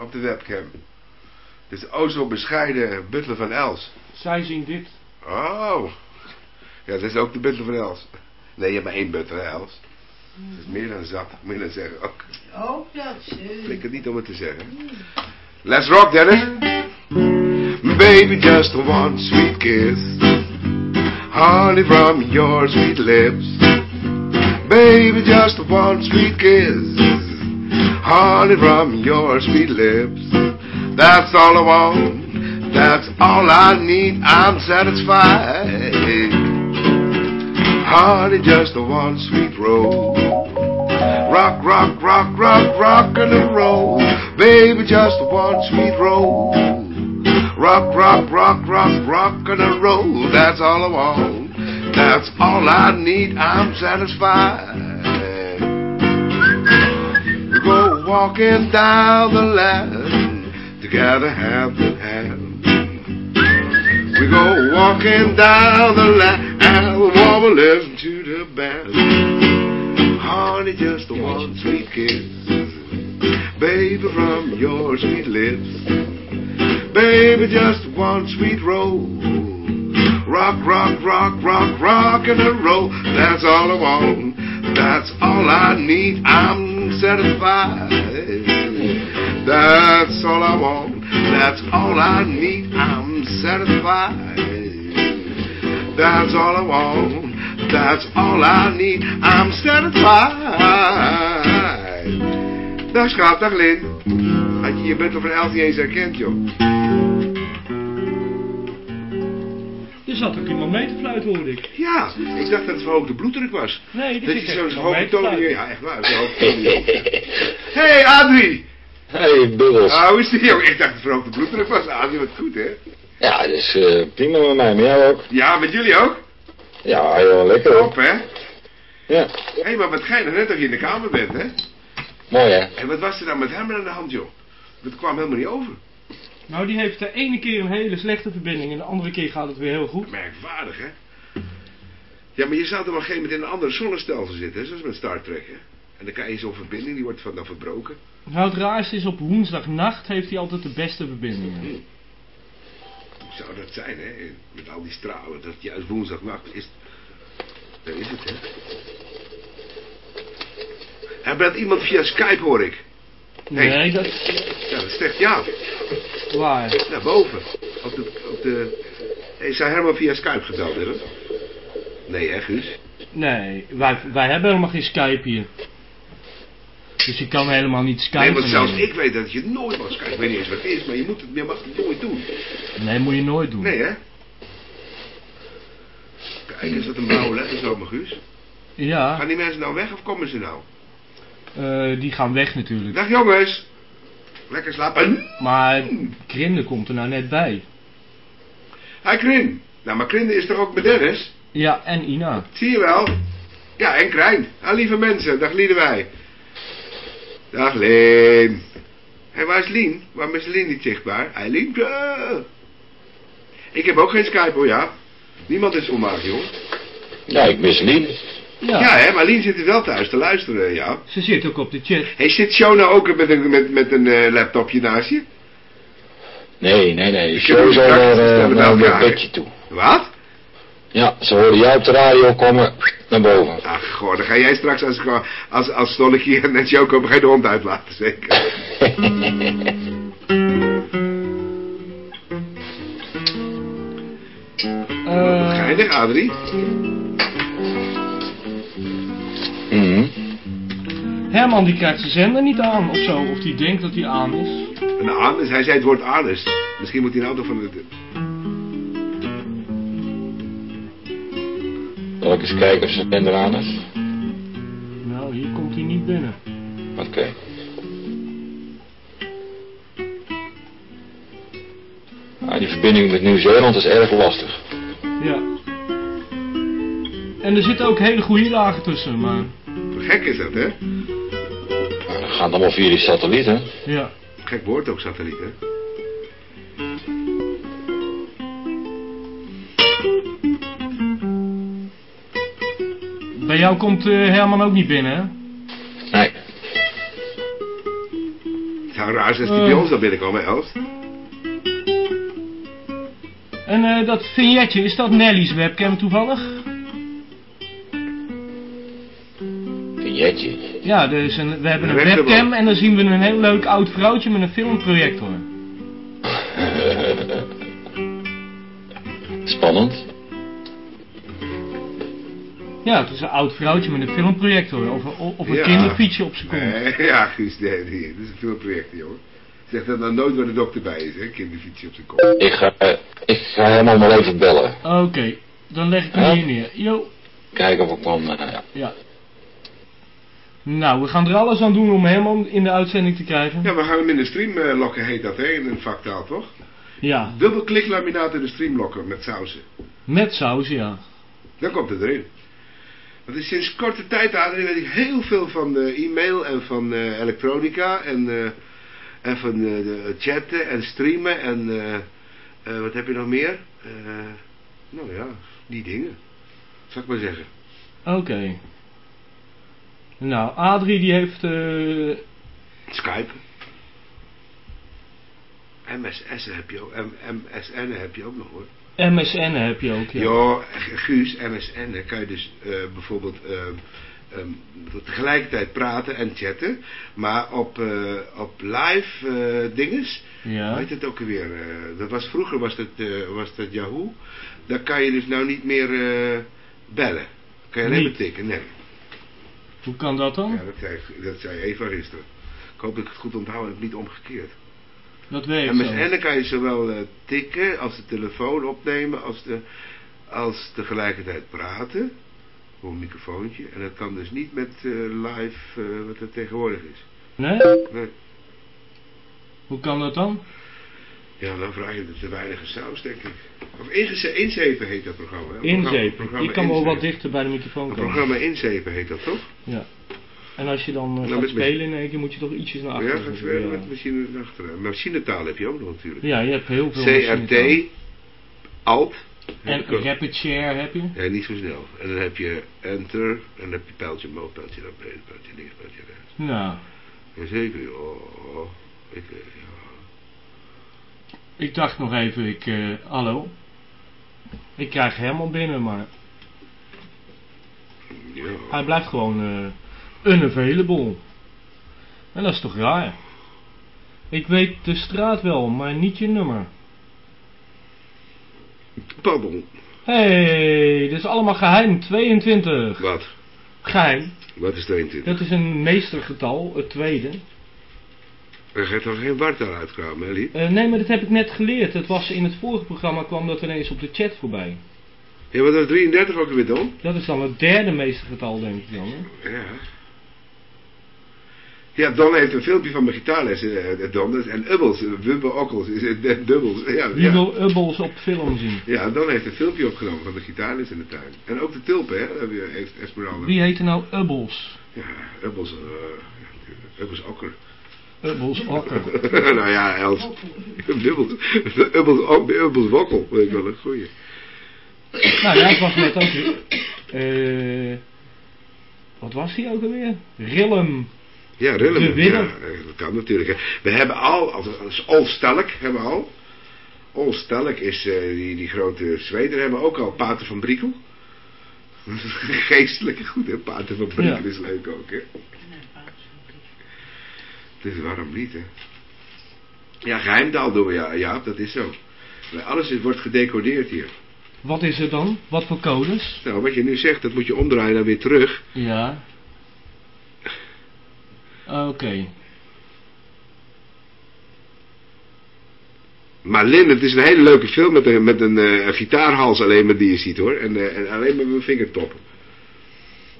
op de webcam. Dit is o zo bescheiden butler van Els. Zij zien dit. Oh. Ja, dat is ook de butler van Els. Nee, je hebt maar één butler, Els. Dat is meer dan zat, moet je dan zeggen. Ook. Oh, dat is... eh, Ik het niet om het te zeggen. Let's rock, Dennis. Baby, just one sweet kiss. Honey from your sweet lips. Baby, just one sweet kiss. Honey from your sweet lips. That's all I want. That's all I need. I'm satisfied. Honey, just one sweet roll. Rock, rock, rock, rock, rock and roll. Baby, just one sweet roll. Rock, rock, rock, rock, rock and roll. That's all I want. That's all I need. I'm satisfied. Walking down the line together hand in hand. We go walking down the line and the woman listen to the band. Honey, just one sweet kiss. Baby, from your sweet lips. Baby, just one sweet roll. Rock, rock, rock, rock, rock and a roll. That's all I want. That's all I need. I'm satisfied. That's all I want. That's all I need. I'm satisfied. That's all I want. That's all I need. I'm satisfied. Dag schat, dag Lin. Had je je butler van eens herkend, joh. Zat ook iemand mee te fluiten, hoorde ik. Ja, ik dacht dat het verhoogde bloeddruk was. Nee, Dat je echt zo'n hoge toon... fluiten. Ja, echt waar. zo'n hoge toon. hey, Adrie! Hey, Bubbels. Ah, hoe is die, joh? Ik dacht dat het verhoogde bloeddruk was. Adrie, wat goed, hè? Ja, dus eh, prima met mij, met jou ook. Ja, met jullie ook? Ja, heel lekker hoor. Top, hè? Ja, Hé, hey, maar wat geinig, net dat je in de kamer bent, hè? mooi hè. En wat was er dan met hem aan de hand, joh? Dat kwam helemaal niet over. Nou, die heeft de ene keer een hele slechte verbinding en de andere keer gaat het weer heel goed. Merkwaardig, hè? Ja, maar je zou toch op een gegeven moment in een andere zonnestelsel zitten? Zoals met Star Trek, hè? En dan krijg je zo'n verbinding, die wordt van dan verbroken. Nou, het raarste is op woensdagnacht heeft hij altijd de beste verbindingen. Hoe zou dat zijn, hè? Met al die stralen, dat juist woensdagnacht is. Daar is het, hè? Hij belt iemand via Skype, hoor ik. Hey. Nee, dat... Ja, dat is ja. Waar? Naar boven. Op de... Op de... Hey, zou Herman via Skype gebeld hebben? Nee, hè, Guus? Nee, wij, wij hebben helemaal geen Skype hier. Dus je kan helemaal niet Skype. Nee, want zelfs ik weet dat je nooit mag Skype. Ik weet niet eens wat het is, maar je, moet het, je mag het nooit doen. Nee, moet je nooit doen. Nee, hè? Kijk, is dat een blauwe letter zo, maar Guus? Ja, Gaan die mensen nou weg of komen ze nou? Eh, die gaan weg natuurlijk. Dag jongens. Lekker slapen. Maar Grinde komt er nou net bij. Hi Krin. Nou, maar Krin is toch ook met Dennis? Ja, en Ina. Zie je wel? Ja, en Krijn. Ah, lieve mensen. Dag Liedewij. Dag Leen. Hé, waar is Lien? Waarom is Lien niet zichtbaar? Hé, Lienke. Ik heb ook geen Skype hoor, ja. Niemand is onmaak, joh. Ja, ik mis Lien. Ja, Ja, hè, maar Lien zit er wel thuis te luisteren, ja. ze zit ook op de chat. Hé, zit Shona ook met een, met, met een eh, laptopje naast je? Nee, nee, nee. Ik heb Zo ook zo een naar, eh, naar mijn bedje toe. Wat? Ja, ze hoorden jou op de radio komen naar boven. Ach, goh, dan ga jij straks als, als, als Stollekie en Joko ga je de hond uitlaten, zeker. Eh, Geinig, Adrie. Mhm. Herman die krijgt zijn zender niet aan of zo. Of die denkt dat hij aan is. Een anus, hij zei het woord anus. Misschien moet hij nou toch van het... Zal ik eens kijken of ze zender aan is? Nou, hier komt hij niet binnen. Oké. Ah, die verbinding met Nieuw-Zeeland is erg lastig. Ja. En er zitten ook hele goede dagen tussen, maar... Gek is dat, hè? Maar dat gaat allemaal via die satellieten. Ja. Gek woord ook, satelliet, hè? Bij jou komt eh, Herman ook niet binnen, hè? Nee. Zou Nou, raar is als die bij Eh. ons dan binnenkomen, Elst. En eh, dat vignetje, is dat Nelly's webcam toevallig? Ja, dus een, we hebben een webcam en dan zien we een heel leuk oud vrouwtje met een filmprojector. Spannend. Ja, het is een oud vrouwtje met een filmprojector. Of, een- of een Ja. kinderfietsje op zijn kont. Nee, ja, Guus, nee, nee, dat is een project, jongen. Zeg dat nou nooit waar de dokter bij is, hè? Kinderfietsje op zijn kop. Ik ga, eh, ik ga helemaal maar even bellen. Oké, dan leg ik hem Ja. hier neer. Yo, Kijken of ik kan... eh, ja. Nou, we gaan er alles aan doen om Herman in de uitzending te krijgen. Ja, we gaan hem in de stream lokken, heet dat, hè? In een vaktaal, toch? Ja, Dubbel kliklaminaat in de stream lokken met sausen. met saus, ja. Dan komt het erin. Want is sinds korte tijd, Adrien, weet ik heel veel van eh, e-mail en van eh, elektronica en, eh, en van de chatten en streamen en wat heb je nog meer? Nou ja, die dingen. Zal ik maar zeggen. Oké. Nou, Adrie die heeft... eh, Skype. MSS heb je ook, M- MSN heb je ook nog hoor. MSN heb je ook, ja. Ja, Guus, MSN, dan kan je dus eh, bijvoorbeeld ehm, ehm, tegelijkertijd praten en chatten, maar op, eh, op live eh dinges, Ja. heet het ook weer, eh, dat was, vroeger was dat, eh, was dat Yahoo, daar kan je dus nou niet meer eh, bellen. Kan je alleen maar tikken, nee. Hoe kan dat dan? Ja, dat zei, dat zei Eva gisteren. Ik hoop dat ik het goed onthoud en het niet omgekeerd. Dat werkt MSN zo. dan kan je zowel eh, tikken als de telefoon opnemen als, de, als tegelijkertijd praten. Op een microfoontje. En dat kan dus niet met eh, live eh, wat er tegenwoordig is. Nee? Nee. Hoe kan dat dan? Ja, dan vraag je te weinig saus, denk ik. Of inzeven heet dat programma. hè? Inzepen. Programma Ik kan wel wat Inzepen. dichter bij de microfoon komen. programma inzepen heet dat toch? Ja. En als je dan eh, Nou, gaat spelen in één keer moet je toch ietsjes naar Ja, achteren. gaat zetten. verder ja. met machine achteraan. Machinetaal heb je ook nog natuurlijk. ja, je hebt heel veel. CRT, Alt. En. Rapid Share heb je. Nee, niet zo snel. En dan heb je enter, en dan heb je pijltje omhoog, pijltje naar beneden, pijltje links, pijltje rechts. Nou, Jazeker, joh. Ik, eh, ja. Ik dacht nog even, ik, eh, hallo. Ik krijg Herman binnen, maar ja. hij blijft gewoon eh unavailable. En dat is toch raar. Ik weet de straat wel, maar niet je nummer. Pardon. Hé, hey, dit is allemaal geheim. 22. Wat? Geheim. Wat is 22? Dat is een meestergetal, het tweede. Er gaat toch geen wartaal uitkomen, hè, lief? Eh, nee, maar dat heb ik net geleerd. Het was in het vorige programma kwam dat ineens op de chat voorbij. Ja, wat was 33 ook weer dan? Dat is dan het derde meestergetal, denk ik dan. Hè? Ja. Ja, Don heeft een filmpje van mijn gitaarles, eh, Don. dat is- En Ubbels, eh, Wubbe Okkels, is het eh, dubbels. Ja, Wie ja. wil Ubbels op film zien? ja, Don heeft een filmpje opgenomen van de gitaarles in de tuin. En ook de tulpen, hè, heb je- heeft Esmeralda. Wie heette nou Ubbels? Ja, Ubbels, eh, natuurlijk. Ubbels Okker. Ubbels Okker. nou ja, Els. Ubbels, Ubbels, Wokkel, weet ik wel, een goeie. nou ja, het was net ook eh, wat was die ook alweer? Rillem. Ja, Rillem. De. Ja, dat kan natuurlijk. We hebben al, als, Olstelk hebben we al. Olstelk is eh, die, die grote Zweder hebben we ook al. Pater van Briekel. Geestelijk goed hè, Pater van Briekel Ja. is leuk ook hè. Dus waarom niet hè. Ja, geheimtaal doen we ja, dat is zo. Maar Alles is, wordt gedecodeerd hier. Wat is er dan? Wat voor codes? Nou, wat je nu zegt, dat moet je omdraaien en weer terug. Ja. Oké. Maar Lin, het is een hele leuke film met een, met een, eh, een gitaarhals alleen maar die je ziet hoor. En, eh, en alleen maar mijn vingertoppen.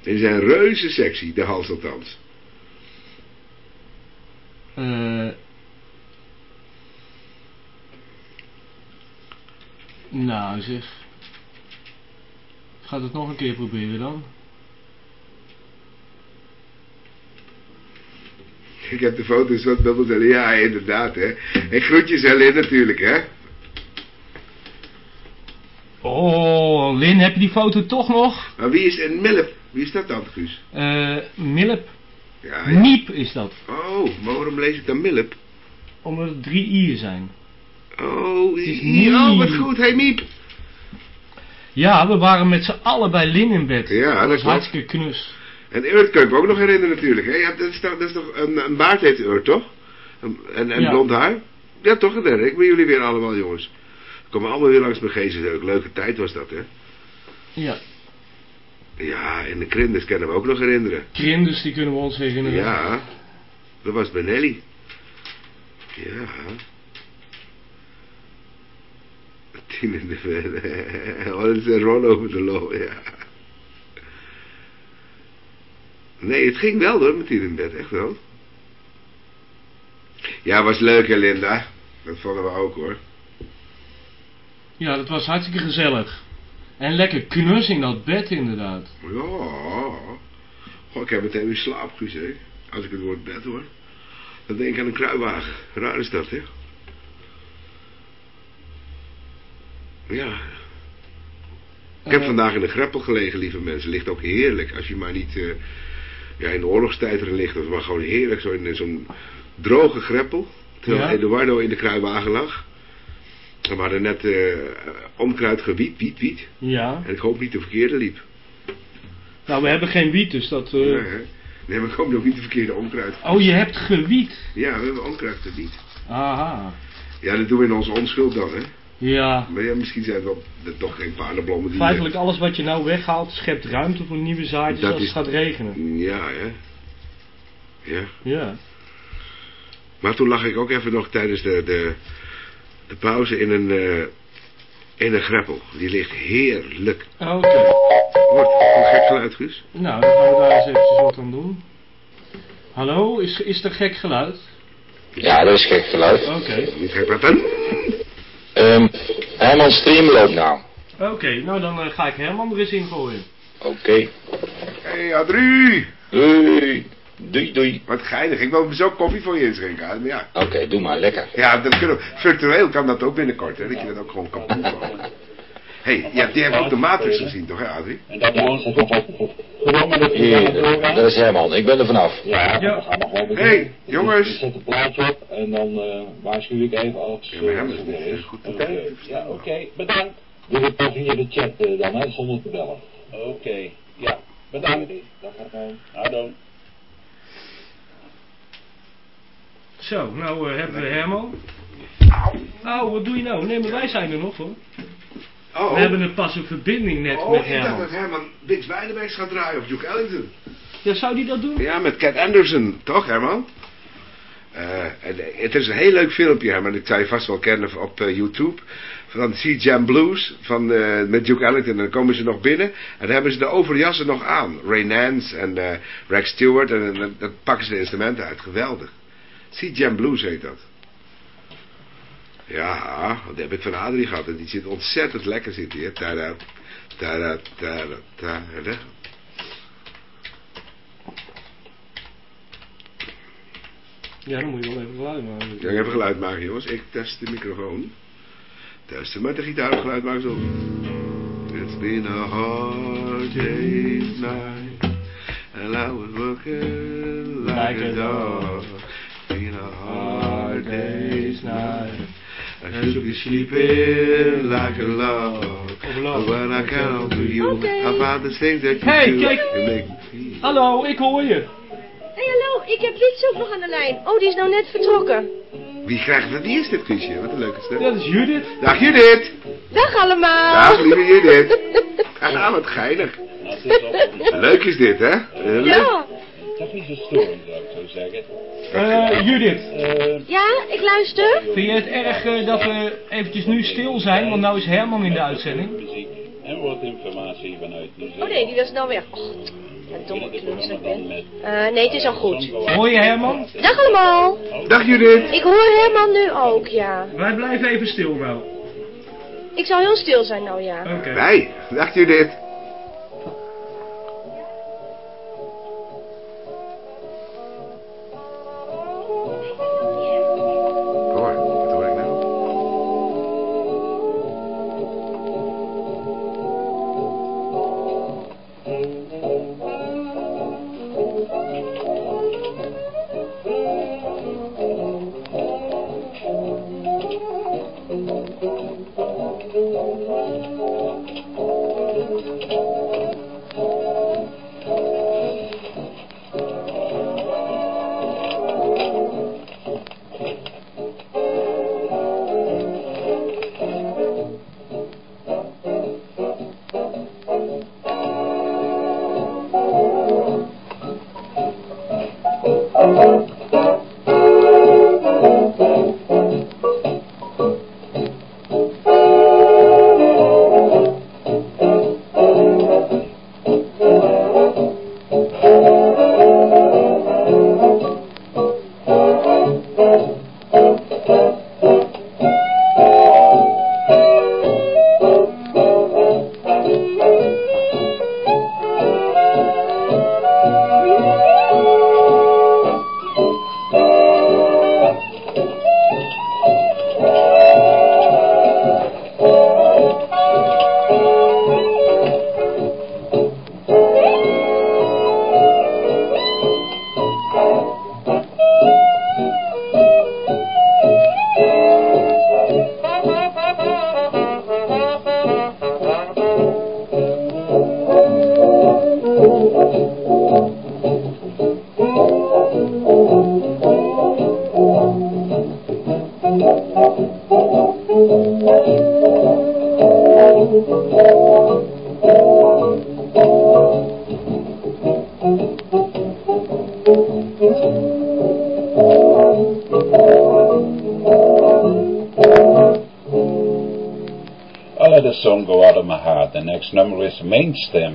En die zijn reuze sexy, de hals althans. Eh. nou zeg. Gaat het nog een keer proberen dan? Ik heb de foto's van dubbel zeggen. Ja, inderdaad hè. En groetjes aan Lin natuurlijk hè. Oh, Lin, heb je die foto toch nog? Maar wie is een Milp? Wie is dat dan, Guus? Eh, Milp. Ja, ja. Miep is dat. Oh, maar waarom lees ik dan Milp? Omdat het drie i'en zijn. Oh, Het is i- oh, wat Miep. goed. Hey Miep. Ja, we waren met z'n allen bij Lin in bed. Ja, dat dat was klopt. hartstikke knus. En Urt kan ik me ook nog herinneren natuurlijk. Hè? Ja, dat, is toch, dat is toch een, een baard heet Urt, toch? Een- En, en Ja. blond haar? Ja, toch? Herinner ik me jullie weer allemaal, jongens. Komen allemaal weer langs mijn geest. Een leuke tijd was dat, hè? Ja. Ja, en de Krinders kennen we ook nog herinneren. Krinders, die kunnen we ons herinneren. Ja, dat was Benelli. Ja. Tien in de verre. Oh, dat is een rol over de lol, ja. Nee, het ging wel hoor, met tien in bed, echt wel. Ja, was leuk hè, Linda. Dat vonden we ook hoor. Ja, dat was hartstikke gezellig. En lekker knus in dat bed inderdaad. Ja. Goh, ik heb meteen weer slaap, Guus, hè. Als ik het woord bed hoor. Dan denk ik aan een kruiwagen. Raar is dat, hè? Ja. Ik heb Eh, vandaag in de greppel gelegen, lieve mensen. Ligt ook heerlijk. Als je maar niet eh, ja, in de oorlogstijd erin ligt. Maar gewoon heerlijk. Zo in zo'n droge greppel. Terwijl Ja. Eduardo in de kruiwagen lag. We hadden net eh onkruid gewiet, wiet, wiet. Ja. En ik hoop niet de verkeerde liep. Nou, we hebben geen wiet, dus dat... eh, Nee, hè? nee, maar ik hoop nog niet de verkeerde onkruid. Oh, je hebt gewiet. Ja, we hebben onkruid gewiet. Aha. Ja, dat doen we in onze onschuld dan, hè. Ja. Maar ja, misschien zijn het wel de- toch geen paardenblommen die... Feitelijk alles wat je nou weghaalt, schept ruimte voor nieuwe zaadjes Dat als is- het gaat regenen. Ja, hè. Ja. Ja. Maar toen lag ik ook even nog tijdens de, de, de pauze in een, eh, in een greppel. Die ligt heerlijk. Oké. Wordt een gek geluid, Guus. Nou, dan gaan we daar eens eventjes wat aan doen. Hallo, is, is er gek geluid? Ja, dat is gek geluid. Oké. Niet gek praten. Ehm Herman Stream loopt nou. Oké, nou dan eh, ga ik Herman er eens in gooien. Oké. Hé, hey, Adrie. Doei. Doei, doei. Wat geinig. Ik wil zo koffie voor je inschenken. hè. Maar ja, Oké, doe maar, lekker. ja dat kunnen we- virtueel kan dat ook binnenkort, hè. Dat je dat ook gewoon kan proeven. Hé, hey, ja, die hebben ook de Matrix gezien, toch, hè, Adrie? En dat het Hier, dat is Herman. Ik ben er vanaf. Ja, Ja. we gaan nog wel beginnen. Hey, jongens. Ik zet de plaatje op en dan eh waarschuw ik even als Ja, maar hem eh, is goed. Oké, ja, oké, bedankt. Doe het pas via de chat eh, dan, hè, zonder te bellen. Oké, ja, bedankt. Gaat gewoon. Nou dan. Zo, nou eh, hebben we Herman. Nou, wat doe je nou? Nee, maar wij zijn er nog hoor. Oh, We hebben een pas een verbinding net oh met ik dacht Herman. dat Herman Bix Weidenbergs gaat draaien of Duke Ellington. Ja, zou die dat doen? Ja, met Cat Anderson, toch Herman? En, eh, het is een heel leuk filmpje, Herman. Ik zou je vast wel kennen op YouTube. Van Sea Jam Blues van, met Duke Ellington. En dan komen ze nog binnen. En dan hebben ze de overjassen nog aan. Ray Nance en Rex Stewart. En, dan dan pakken ze de instrumenten uit. Geweldig. Sea Jam Blues heet dat. Ja, dat heb ik van Adrie gehad. En die zit ontzettend lekker zit hier. Tada, tada, tada, tada. Ja, dan moet je wel even geluid maken. Ja, ik even geluid maken, jongens. Ik test de microfoon. Testen met de gitaar geluid maken zo. It's been a hard day's night. And I was working like, Like a a dog. A day's night. I should be sleeping like a log. But when I come to you, Okay. Found the things that you Hey, do. kijk. You make me feel. Hallo, ik hoor je. Hé, hallo, ik heb Liets ook nog aan de lijn. Oh, die is nou net vertrokken. Wie krijgt dat? Wie is dit, Kusje? Wat een leuke stem. Dat is Judith. Dag Judith. Dag allemaal. Dag lieve Judith. Ah, wat geinig. Nou, het is wel Leuk is dit, hè? Leuk. Ja, technische storing, zou ik zo zeggen. Eh, Judith, Eh, ja, ik luister. vind je het erg dat we eventjes nu stil zijn? Want nou is Herman in de uitzending. muziek en wat informatie vanuit. Oh nee, die was nou weg. Och, wat domme ik ben. Eh, nee, het is al goed. Hoor je Herman? Dag allemaal. Dag Judith. Ik hoor Herman nu ook, ja. Wij blijven even stil nou. Ik zal heel stil zijn nou, ja. Oké. Wij. Dag Judith. I let a song go out of my heart. The next number is Mainstay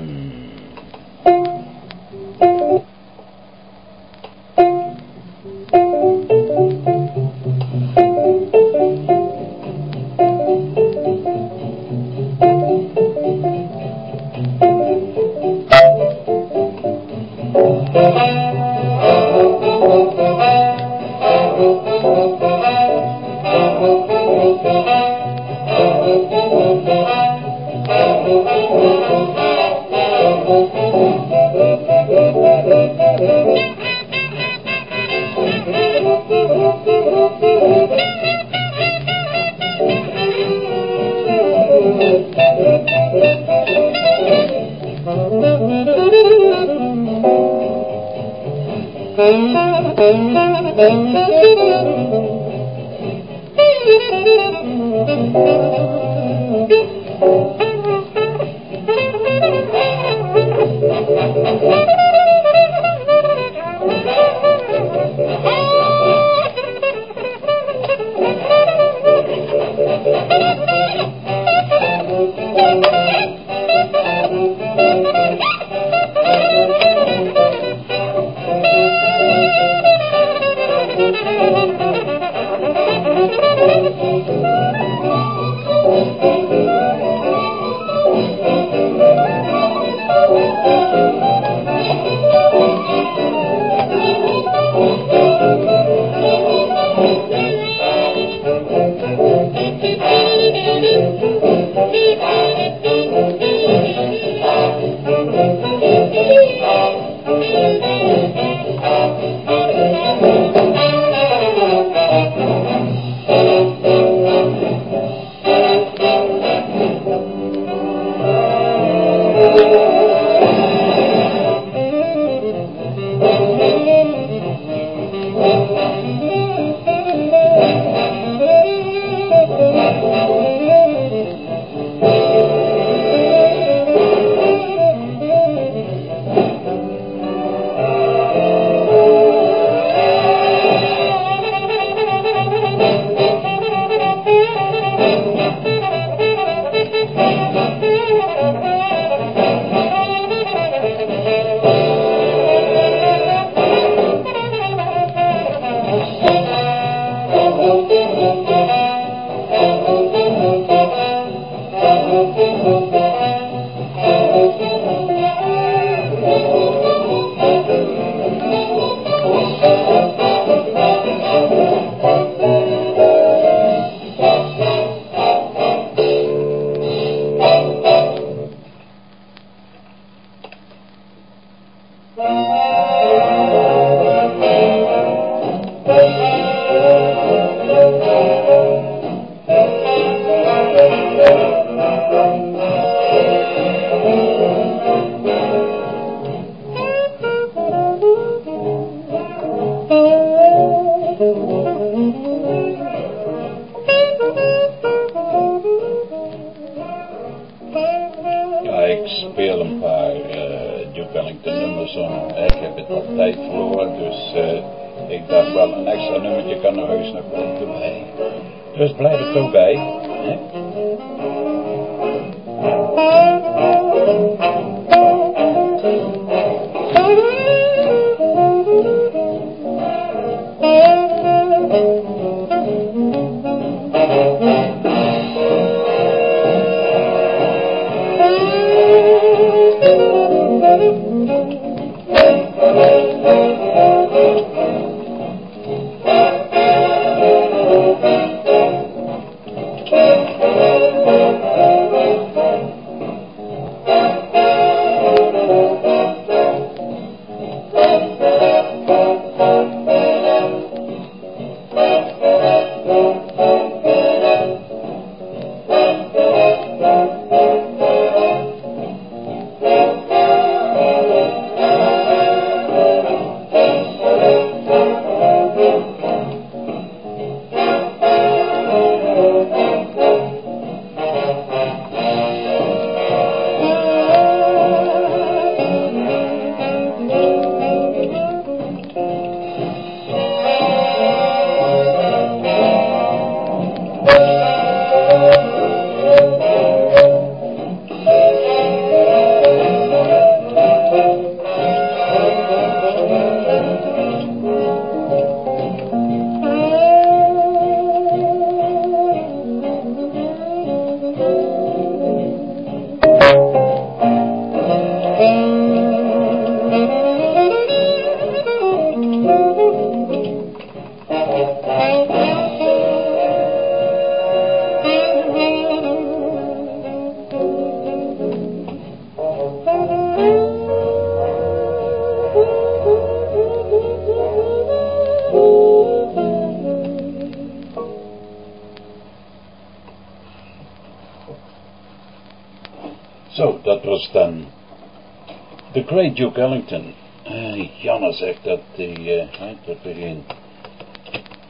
Duke Ellington. Uh, Janne zegt dat, die, uh, dat we geen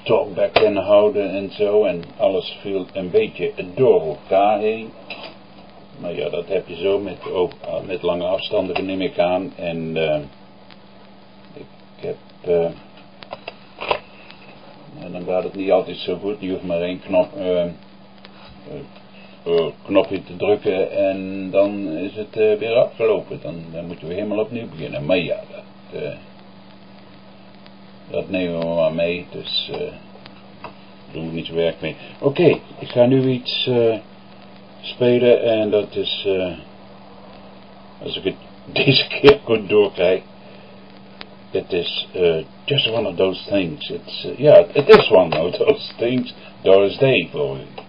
talkback kunnen houden en zo. En alles viel een beetje door elkaar heen. Maar ja, dat heb je zo met, ook, met lange afstanden neem ik aan. En ik heb... en dan gaat het niet altijd zo goed. Je hoeft maar één knop uh, knopje te drukken en dan is het uh, weer afgelopen. Dan, dan, moeten we helemaal opnieuw beginnen. Maar ja, dat, uh, dat nemen we maar mee. Dus uh, doen we niet werk mee. Oké, ik ga nu iets spelen en dat is, als ik het deze keer goed doorkrijg. It is just one of those things. It's, yeah, it is one of those things. Doris Day, geloof ik.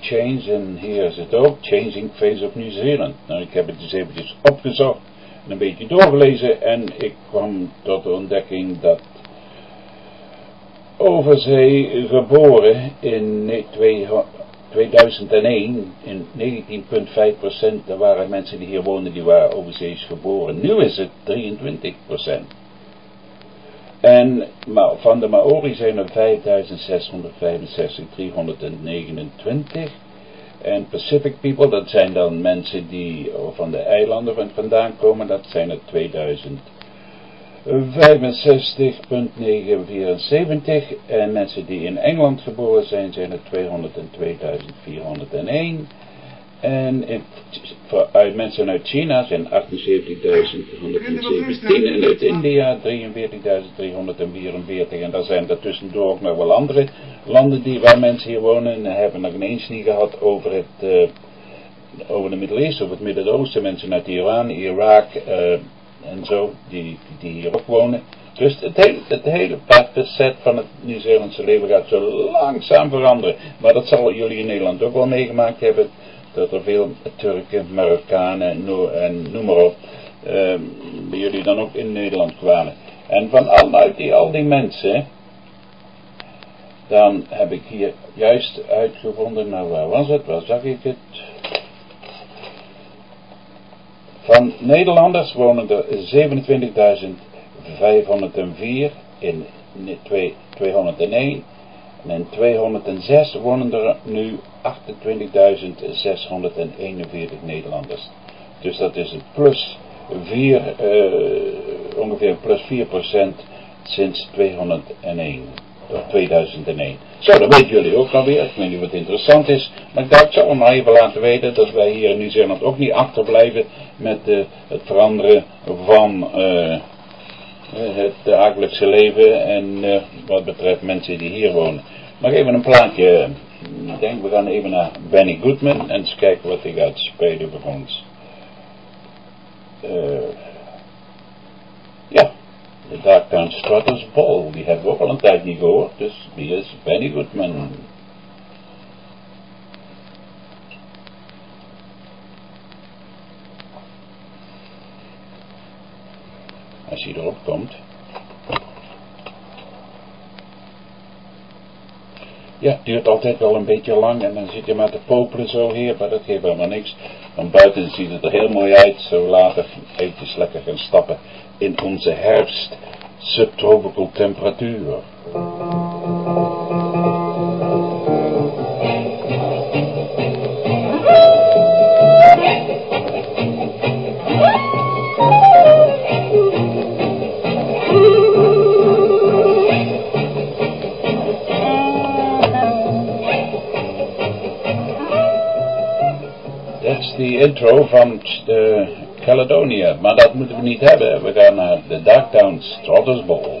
Change, en hier is het ook, changing face of New Zealand. Nou, ik heb het dus eventjes opgezocht en een beetje doorgelezen en ik kwam tot de ontdekking dat overzee geboren in 2001 in 19,5% er waren mensen die hier woonden die waren overzees geboren. Nu is het 23%. Maar van de Maori zijn er 5665, 329. En Pacific People, dat zijn dan mensen die van de eilanden vandaan komen, dat zijn er 2000. 65.974 en mensen die in Engeland geboren zijn, zijn er 202.401. En in, uit mensen uit China zijn 78.117 en uit India 43.344 en daar zijn er tussendoor ook nog wel andere landen die, waar mensen hier wonen en hebben nog ineens niet gehad over het uh, over de Midden-Oosten, het Midden-Oosten, mensen uit Iran, Irak, uh, en zo, die, die hier ook wonen. Dus het hele, het hele facet van het Nieuw-Zeelandse leven gaat zo langzaam veranderen. Maar dat zal jullie in Nederland ook wel meegemaakt hebben. Dat er veel Turken, Marokkanen en noem maar op, bij jullie dan ook in Nederland kwamen. En vanuit die, al die mensen, dan heb ik hier juist uitgevonden, nou waar was het, waar zag ik het? Van Nederlanders wonen er 27.504 in 201 en in 206 wonen er nu 28.641 Nederlanders. Dus dat is een plus 4, uh, ongeveer plus 4% sinds 201. 2001. Zo, dat weten jullie ook alweer. Ik weet niet wat interessant is. Maar ik dacht, ik maar even laten weten dat wij hier in Nieuw-Zeeland ook niet achterblijven met uh, het veranderen van uh, het dagelijkse leven en wat betreft mensen die hier wonen. Maar even een plaatje. Ik denk, we gaan even naar Benny Goodman en eens kijken wat hij gaat spelen voor ons. ja. De Darktown Strutters Ball, die hebben we ook al een tijd niet gehoord, dus wie is Benny Goodman? Als hij erop komt. Ja, het duurt altijd wel een beetje lang en dan zit je maar te popelen zo hier, maar dat geeft helemaal niks. Van buiten ziet het er heel mooi uit, zo later eventjes lekker gaan stappen in onze herfst subtropical temperatuur. Intro van de Caledonia. Maar dat moeten we niet hebben. We gaan naar de Darktown Strotters Bowl.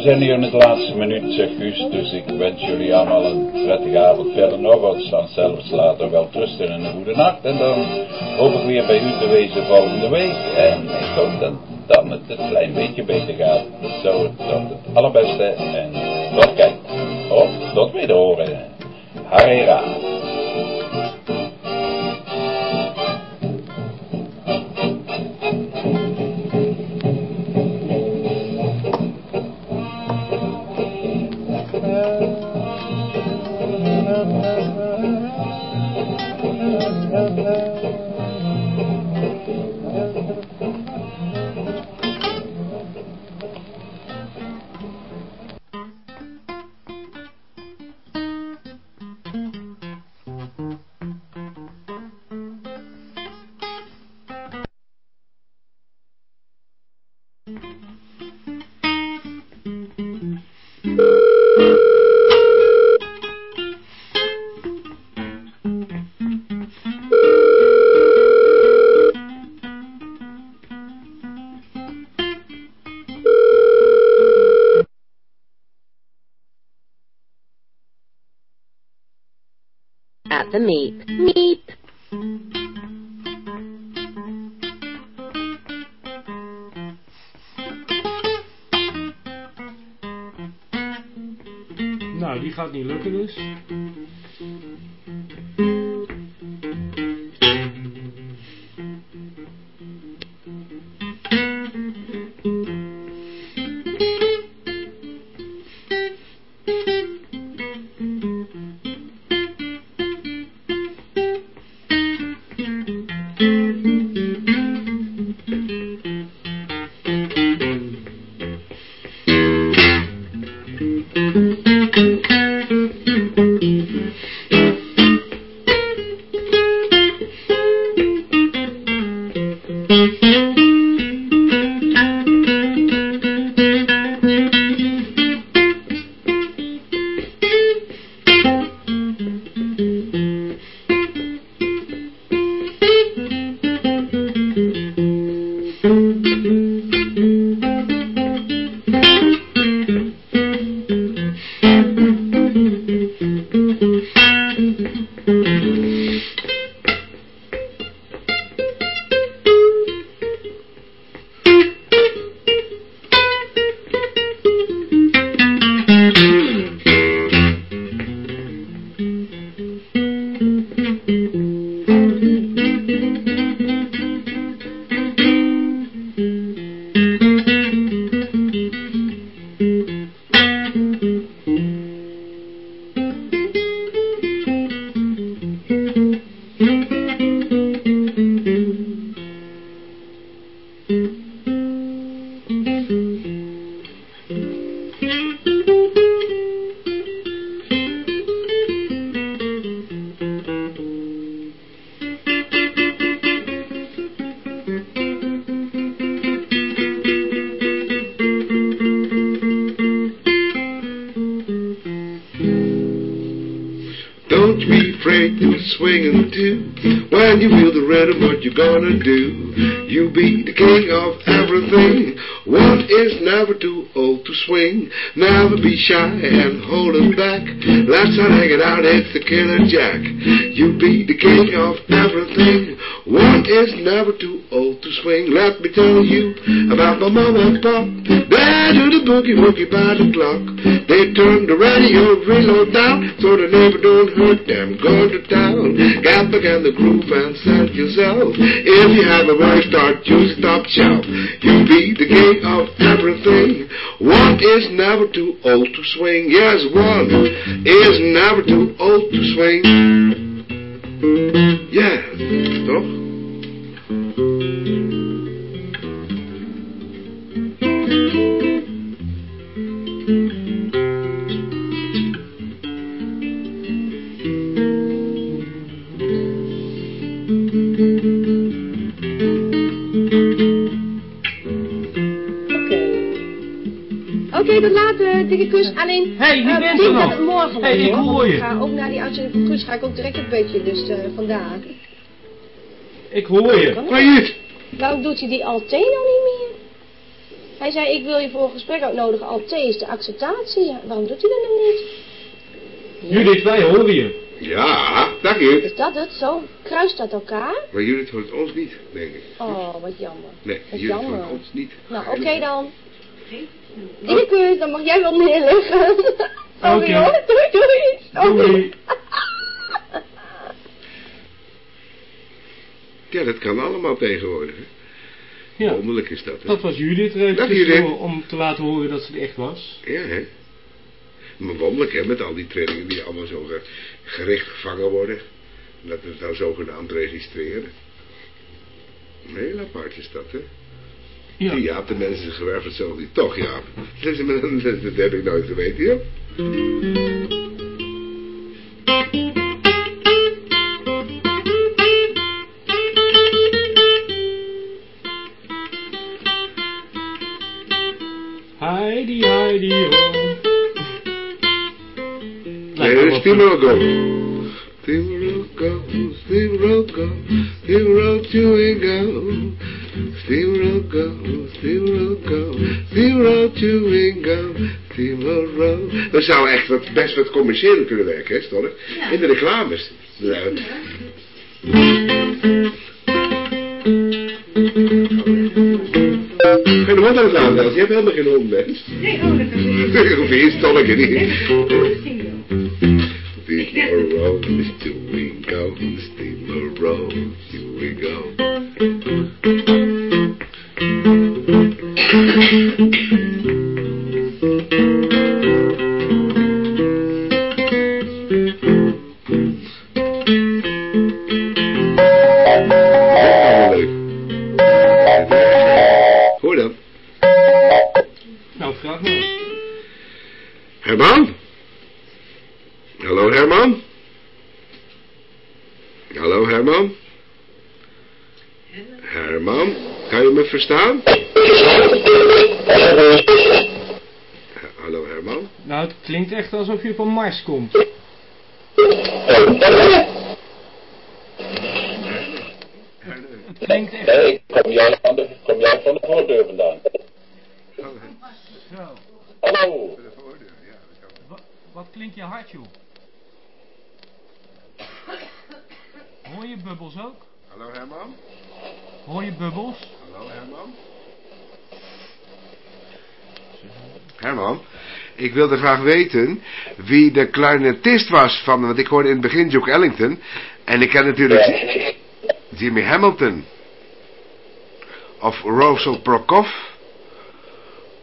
we zijn hier in het laatste minuut, zeg Guus, dus ik wens jullie allemaal een prettige avond verder nog, wat staan zelfs later wel trusten en een goede nacht. En dan hoop ik weer bij u te wezen volgende week. En ik hoop dat dan het een klein beetje beter gaat. Meep. Meep. Nou, die gaat niet lukken dus. You be the king of everything. One is never too old to swing. Never be shy and hold it back. Let's not hang it out, it's the killer Jack. You be the king of everything. One is never too old to swing. Let me tell you about my mama and pop. They do the boogie woogie by the clock. They turn the radio reload down so the neighbor don't hurt them. Go to town, get back in the groove and set yourself. If you have a start, you stop shout. You be the king of everything. One is never too old to swing. Yes, one is never too old to swing. Yeah, toch? Oké, tot later, dikke kus. Alleen, Hey, eh, bent denk er nog. dat het morgen Hey, ik hoor, je. Ik ga ook naar die uitzending van Guus, ga ik ook direct een beetje, dus eh, vandaar. Ik hoor je. Failliet. Waarom doet hij die Alt nou niet meer? Hij zei, ik wil je voor een gesprek uitnodigen. Alt is de acceptatie. Ja, waarom doet hij dat nou niet? Judith, wij horen je. Ja, dank je. Is dat het? Zo? Kruist dat elkaar? Maar Judith hoort ons niet, denk ik. Oh, wat jammer. Nee, Wat Judith jammer. hoort ons niet. Nou, oké dan. Dikke kus, dan mag jij wel neerleggen. Sorry Oké. hoor, doei doei. Ja, dat kan allemaal tegenwoordig. Ja, Wonderlijk is dat, hè? dat was Judith Judith. voor om te laten horen dat ze er echt was. Ja, hè? Maar wonderlijk, hè, met al die trillingen die allemaal zo ge- gericht gevangen worden. En Dat we het nou zogenaamd registreren. Heel apart is dat, hè? Ja. Die Jaap, de mensen zelf niet. Toch, Jaap? Dat, heb ik nooit geweten, joh. Heidi, Heidi, ho. Nee, dat is Steamroll Go. Steamroll Go, Steamroll Go, Steamroll Chewing Go. Steamroll Go, Steamroll Chewing Steamroll Roll. Dat zou echt wat, best wat commerciëler kunnen werken, hè, Stork? In de reclames. Ja. Geen hond aan het laten, je hebt helemaal geen hond, mens. Nee, oh, dat is Hoef je Stork niet. Steamer roll, chewing go, steamer roll, chewing go. Herman? Hallo Herman? Herman? Kan je me verstaan? Hallo Herman? Nou, het klinkt echt alsof je van Mars komt. Het klinkt echt... Nee, ik kom juist van de, kom juist van de voordeur vandaan. Zo. Hallo. Wa- wat klinkt je hard, joh? Hoor je bubbels ook? Hallo Herman? Hoor je bubbels? Hallo Herman? Herman, ik wilde graag weten wie de clarinetist was van, want ik hoorde in het begin Duke Ellington. En ik ken natuurlijk Ja. Jimmy Hamilton. Of Russell Prokop.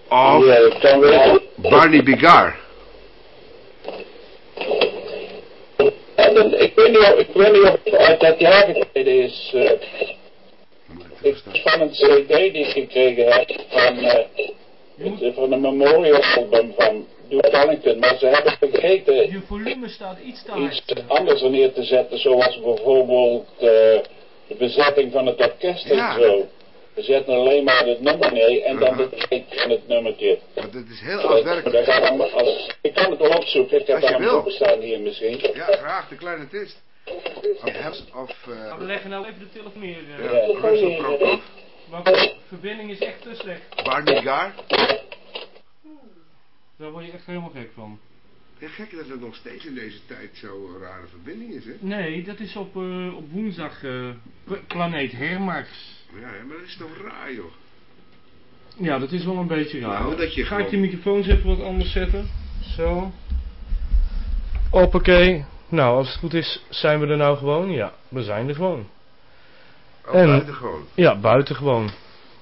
Of Ja. Barney Bigar. Ik weet niet of, ik weet niet of het uit dat jaar geleden is. eh, ik van een cd die ik gekregen heb van, eh, het- van een memorial album van Duke Ellington. Maar ze hebben vergeten Je volume staat iets te iets anders er neer te zetten. Zoals bijvoorbeeld eh, de bezetting van het orkest Ja, en zo. We zetten alleen maar het nummer neer en dan de tijd van het nummertje. Want het is heel afwerkelijk. Ik kan het wel opzoeken, ik heb daar een boek staan hier misschien. Ja, graag, de kleine tist. Of, Hebs- of Nou, we eh leggen nou even de telefoon neer. eh, ja, Russell Prokop, Want de verbinding is echt te slecht. Barney Gar. Daar word je echt helemaal gek van. Ja, gek dat het nog steeds in deze tijd zo'n rare verbinding is, hè? Nee, dat is op, eh, op woensdag eh, planeet Hermax. Ja, hè, maar dat is toch raar, joh. Ja, dat is wel een beetje raar. Nou, dat je Ga ik die microfoons even wat anders zetten? Zo. Hoppakee. Nou, als het goed is, zijn we er nou gewoon? Ja, we zijn er gewoon. Oh, En- buitengewoon. Ja, buiten gewoon.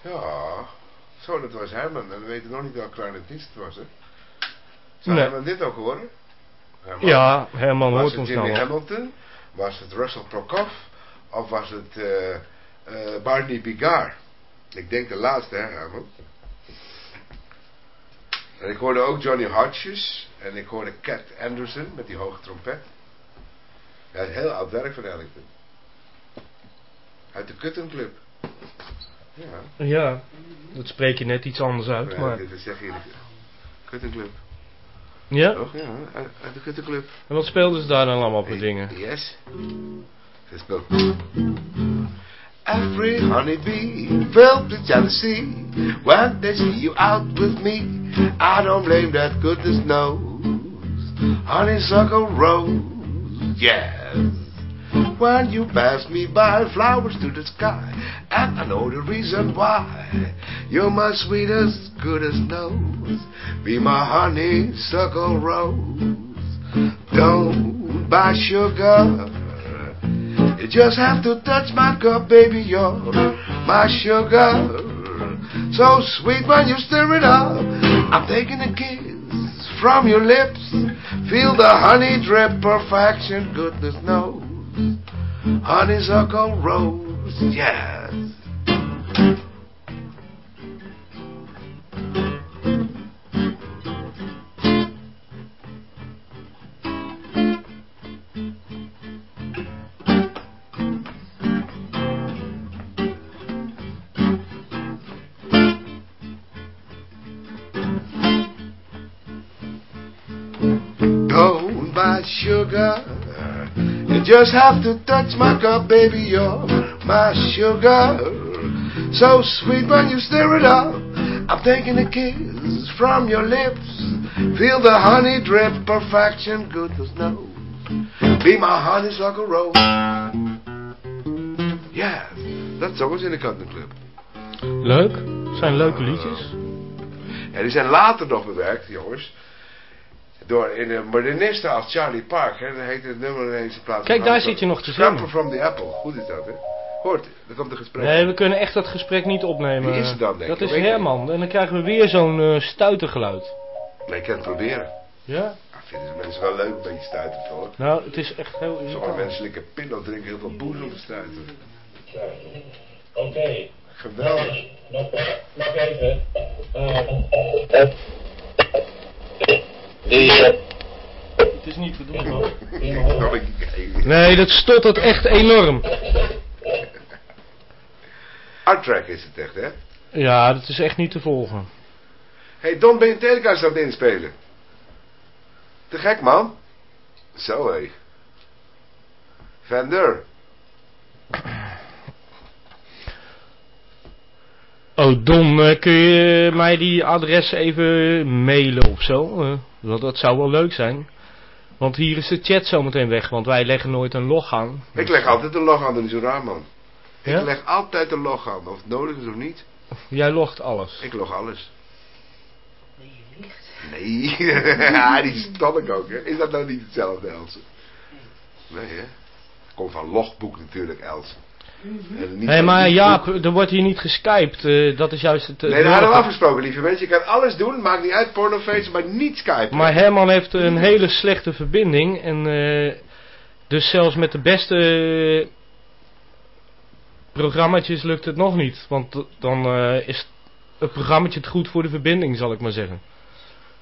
Ja, zo, dat was Herman. En we weten nog niet welk clarinetist het was, hè? Zou Nee. Herman dit ook horen? Herman. Ja, Herman was hoort het ons Jimmy nou wel. Hamilton? Was het Russell Prokop? Of was het eh, eh, Barney Bigar? Ik denk de laatste, hè, Herman? En ik hoorde ook Johnny Hodges. En ik hoorde Cat Anderson met die hoge trompet. Ja, heel oud werk van Ellington. Uit de Cutten Club. Ja. Ja, dat spreek je net iets anders uit, Ja, maar... dit is zeg je de Cutten Club. Ja? Toch? Ja, uit, de Cutten Club. En wat speelden ze daar dan allemaal voor dingen? Yes. Ze speelt. Every honeybee filled with jealousy when they see you out with me. I don't blame that goodness knows. Honeysuckle rose, yes. When you pass me by, flowers to the sky, and I know the reason why. You're my sweetest, goodest nose. Be my honeysuckle rose. Don't buy sugar. You just have to touch my cup, baby. You're my sugar. So sweet when you stir it up. I'm taking a kiss from your lips. Feel the honey drip, perfection, goodness knows. Honeysuckle rose, yes. Just have to touch my cup, baby. You're my sugar. So sweet when you stir it up. I'm taking a kiss from your lips. Feel the honey drip, perfection, goodness knows. Be my honeysuckle rose. Yes, dat zongen ze in de Country Club. Leuk. Zijn leuke liedjes. Uh, en die zijn later nog bewerkt, jongens. Door in een moderniste als Charlie Parker. En dan heet het nummer ineens in plaats Kijk, van daar zit je nog te zingen. from the Apple. Goed is dat, hè? Hoort, er komt een gesprek. Nee, we kunnen echt dat gesprek niet opnemen. Wie is het dan, denk Dat je? is Weet je? Herman. En dan krijgen we weer zo'n eh stuitergeluid. Nee, ik kan het proberen. Ja? Ik vind het mensen wel leuk, een beetje stuiten toch? Nou, het is echt heel Sommige mensen slikken pillen, drinken heel veel poes om te stuiten. Oké, Geweldig. nog, nog even. Eh, eh, Het is niet een keer. Nee, dat stottert echt enorm. Hard track is het echt, hè? Ja, dat is echt niet te volgen. hey, Don, ben je telecast aan het inspelen? Te gek, man. Zo, hé. Vander. Oh, Don, eh, kun je mij die adres even mailen of zo? Want dat zou wel leuk zijn. Want hier is de chat zometeen weg, want wij leggen nooit een log aan. Ik leg altijd een log aan, dat is zo raar, man. Ja? Ik leg altijd een log aan, of het nodig is of niet. Jij logt alles. Ik log alles. Nee, ja, die stam ik ook, hè. Is dat nou niet hetzelfde, Else? Nee, hè. Komt van logboek natuurlijk, Else. Hé, van maar. Jaap, er wordt hier niet geskypt. eh, dat is juist het... eh, Nee, dat hadden we afgesproken, lieve mensen. Je kan alles doen, maakt niet uit, pornoface, maar niet Skype. Maar Herman heeft een hele slechte verbinding. En eh, dus zelfs met de beste programmaatjes lukt het nog niet. Want dan is het programmaatje het goed voor de verbinding, zal ik maar zeggen.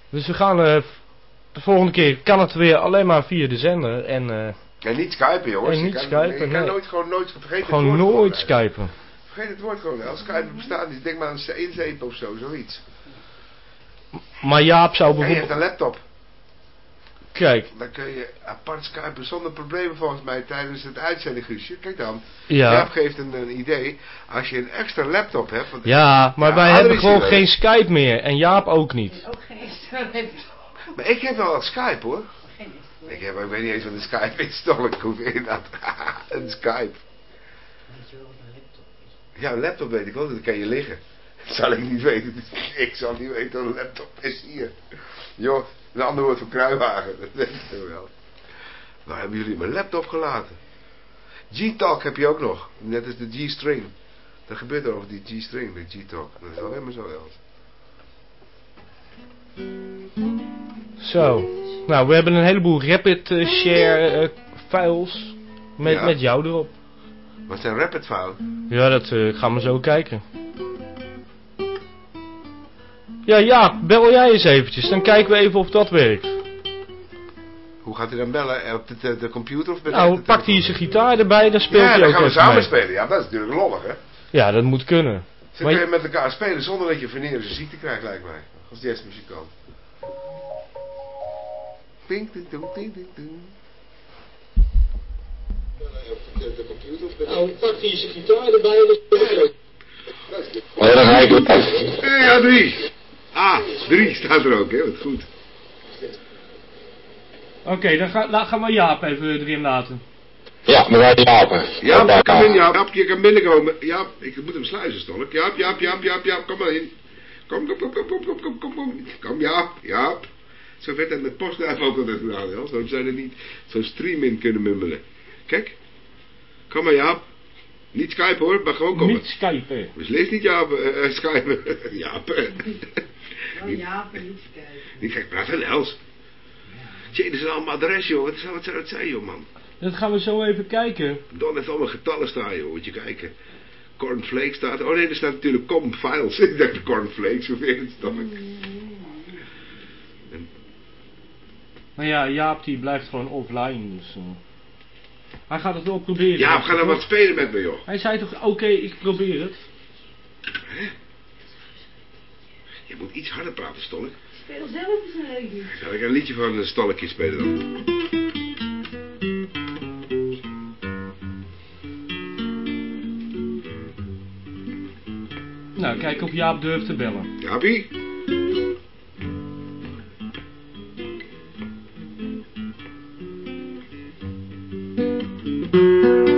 Dus we gaan de volgende keer kan het weer alleen maar via de zender. En En niet Skypen, jongens. En niet kan, Skypen, Je kan nee. nooit, gewoon nooit vergeten. gewoon het woord nooit skypen. Vergeet het woord gewoon. Als Skype bestaat niet, denk maar aan een inzeep of zo, zoiets. Maar Jaap zou En je hebt bijvoorbeeld... een laptop. Kijk, Dan kun je apart skypen zonder problemen volgens mij tijdens het uitzending, Guusje. Kijk dan. ja. Jaap geeft een, een idee. Als je een extra laptop hebt. Want Ja, maar Ja, wij hebben gewoon geen Skype meer. En Jaap ook niet. Ook geen extra laptop. Maar ik heb wel Skype hoor. Ik, heb, ik weet niet eens wat een Skype is. Toch, ik hoef inderdaad een Skype. Ja, een laptop weet ik wel. Dat kan je liggen. Dat zal ik niet weten. Ik zal niet weten wat een laptop is hier. Joh, een ander woord voor kruiwagen. Dat weet ik wel. Waar hebben jullie mijn laptop gelaten? G-Talk heb je ook nog. Net als de G-String. Dat gebeurt er over die G-String, de G-Talk. Dat is alleen maar zo, Els. Zo. Nou, we hebben een heleboel rapid eh, share eh, files. Met, Ja. met jou erop. Wat zijn rapid fout? Ja, dat eh, gaan we zo kijken. Ja, Jaap, bel jij eens eventjes. Dan kijken we even of dat werkt. Hoe gaat hij dan bellen? Op de, de, de computer of met Nou, de pakt hij zijn gitaar erbij, dan speelt Ja, hij dan ook gaan we samen mee. spelen. Ja, dat is natuurlijk lollig, hè? Ja, dat moet kunnen. Kun je- je met elkaar spelen zonder dat je venerische ziekte krijgt, lijkt mij. Als jazzmuzikant. Ping, ding, ding, ding, ding, ding. De computer. Pak die zijn gitaar erbij. Oh, dan ga ik. Eh, ja, drie. Ah, drie staat er ook, hè. Goed. Oké, dan ga, gaan we Jaap even erin laten. Ja, maar wij Jaap. Jaap, ja, kom in Jaap. Je kan binnenkomen. Jaap, ik moet hem sluizen, stond Jaap, Jaap, Jaap, Jaap, Jaap, kom maar in. Kom, kom, kom, kom, kom, kom, kom, kom. Kom, Jaap, Jaap. Zo werd dat met postduif ook altijd gedaan, hè? Zo zijn er niet zo'n stream in kunnen mummelen. Kijk. Kom maar, Jaap. Niet Skype hoor, maar gewoon komen. Niet skypen. Beslist niet Jaap, eh, eh, Skype. Jaap. Wel ja, maar niet. Niet gek praten, Els. Tjee, dat is een allemaal adres, joh. Wat zou, wat zou het zijn, joh, man? Dat gaan we zo even kijken. Don heeft allemaal getallen staan, joh. Moet je kijken. Cornflakes staat. Oh nee, er staat natuurlijk com files. Ik dacht cornflakes, hoeveel het stok. Maar ja, Jaap die blijft gewoon offline, dus... eh, hij gaat het wel proberen. Ja, we gaan dan wat spelen met me, joh. Hij zei toch, oké, ik probeer het. Je moet iets harder praten, Stolk. Speel zelf eens een liedje. Zal ik een liedje van een Stolkje spelen dan? Nou, kijk of Jaap durft te bellen. Jaapie? Música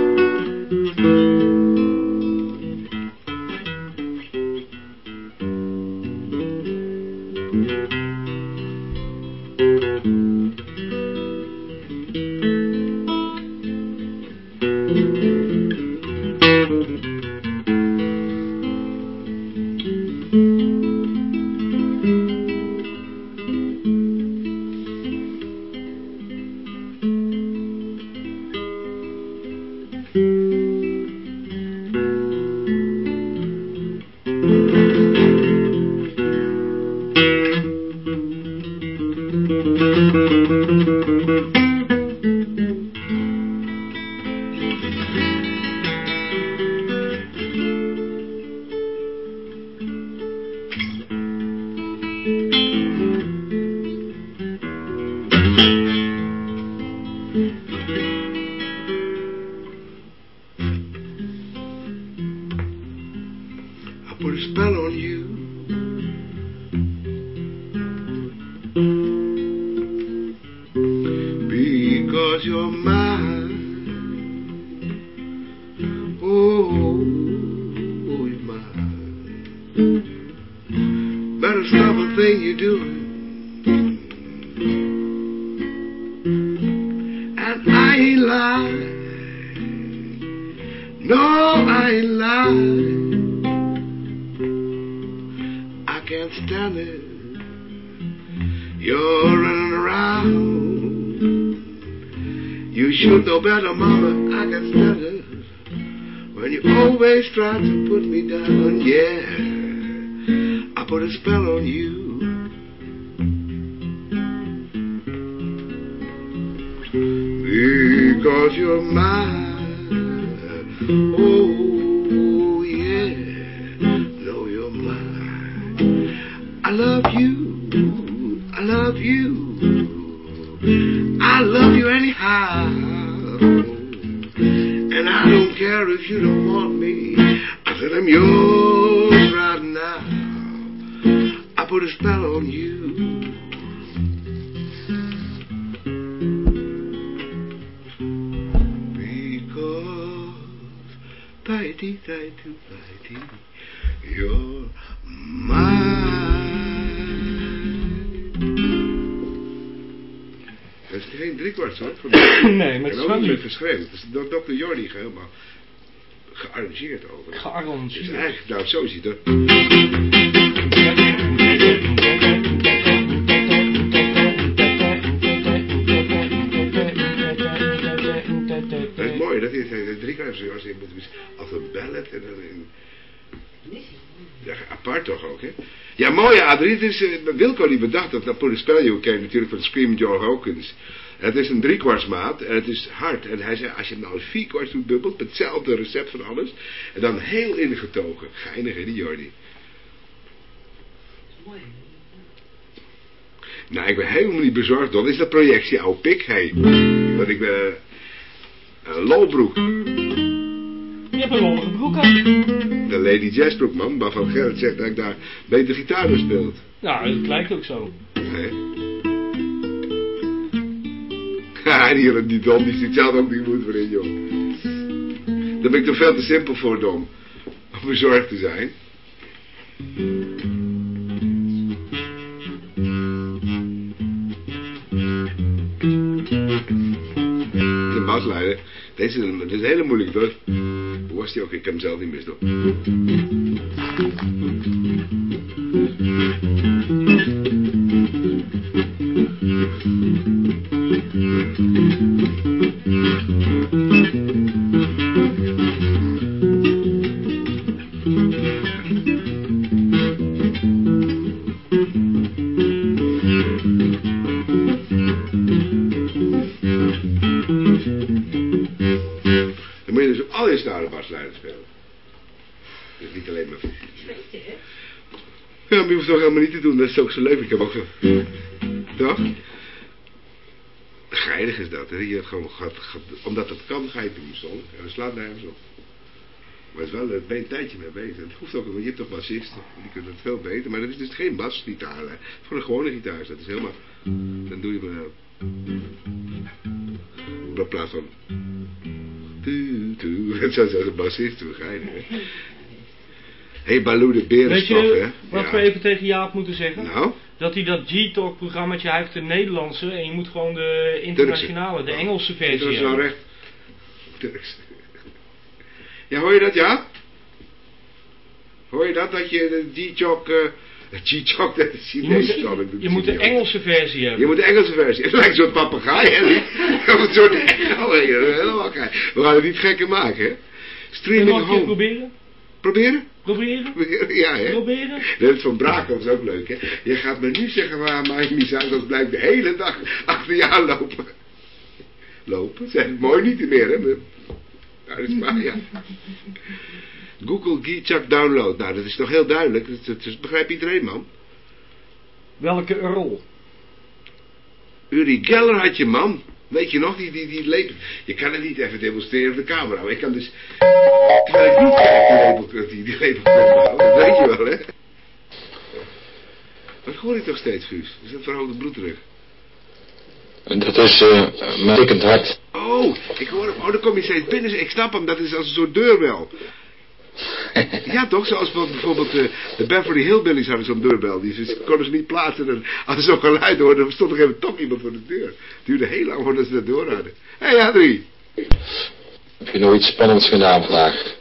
better mind. Dus eigenlijk, nou zo ziet het. Dat is mooi, dat is een driekwart zoals in als een ballet en dan in... Ja, apart toch ook, hè? Ja, mooi, Adrie. Het is, eh, Wilco die bedacht dat Napoleon ken je natuurlijk van Screaming Joe Hawkins. Het is een driekwartsmaat en het is hard. En hij zei, als je het nou een vierkwarts doet dubbelt, met hetzelfde recept van alles. En dan heel ingetogen. Geinig, hè, die Jordi. Nou, ik ben helemaal niet bezorgd. Dan is dat projectie oude pik, hé. Want ik ben eh, een lolbroek. Je hebt een lollige broek aan. De Lady Jazzbroek, man. Waarvan Gerrit zegt dat ik daar beter gitaar speelt. Nou, dat lijkt ook zo. Nee. Ja, hier die Dom, die ziet zelf ook niet goed voor in, joh. Daar ben ik toch veel te simpel voor, Dom. Om bezorgd te zijn. De basleider. Deze is een, hele moeilijke hoor. Hoe was die ook? Ik heb hem zelf niet mis, Dat is ook zo leuk. Ik heb ook zo... Toch? Geinig is dat. Hè? Je hebt gewoon gaat, gaat- omdat het kan, ga je het doen soms. En dat slaat nergens op. Maar het is wel, daar ben je een tijdje mee bezig. Het hoeft ook, want je hebt toch bassisten. Die kunnen het veel beter. Maar dat is dus geen basgitaar. Voor een gewone gitaar is dat is helemaal... Dan doe je maar... In plaats van... Tu, tu. Dat zou zo'n bassist. Geinig, hè? Hé, hey, Baloo de Weet Berenstof, hè? je wat Ja. we even tegen Jaap moeten zeggen? Nou? Dat hij dat G-Talk programmaatje, hij heeft de Nederlandse en je moet gewoon de internationale, de Engelse versie hebben. recht. Turks. Ja, hoor je dat, ja? Hoor je dat, dat je de G-Chok... eh, G-Chok, dat is Je Chinees. moet, ik doe je moet de. Engelse versie hebben. Je moet de Engelse versie. Het lijkt zo'n papegaai, hè? Of een soort? Helemaal gek. We gaan het niet gekker maken, hè? Streaming mag je het home. proberen? Proberen? Proberen? Ja, hè? Proberen? Dat is van Brakel, is ook leuk, hè? Je gaat me nu zeggen waar uit, dat blijft de hele dag achter je aan lopen. Lopen? Zeg het mooi niet meer, hè? maar- Nou, dat is waar, ja. Google Geechak download. Nou, dat is toch heel duidelijk. Dat, dat, dat begrijpt iedereen, man. Welke Earl? Uri Geller had je, man. Weet je nog, die, die, die lepel. Je kan het niet even demonstreren op de camera. Maar ik kan dus... Terwijl ik niet kijk, die lepel, die, die lepel houden. Dat weet je wel, hè? Dat hoor ik toch steeds, Guus? Is dat verhoogde bloeddruk? Dat is eh mijn hart. Oh, ik hoor hem. Oh, dan kom je steeds binnen. Ik snap hem, dat is als een soort deurbel. Ja, toch? Zoals bijvoorbeeld de, de Beverly Hillbillies hadden zo'n deurbel. Die ze, konden ze niet plaatsen. En als ze zo'n geluid hoorden, dan stond er even toch iemand voor de deur. Het duurde heel lang voordat ze dat door hadden. Hé, hey, Adrie. Heb je nog iets spannends gedaan vandaag?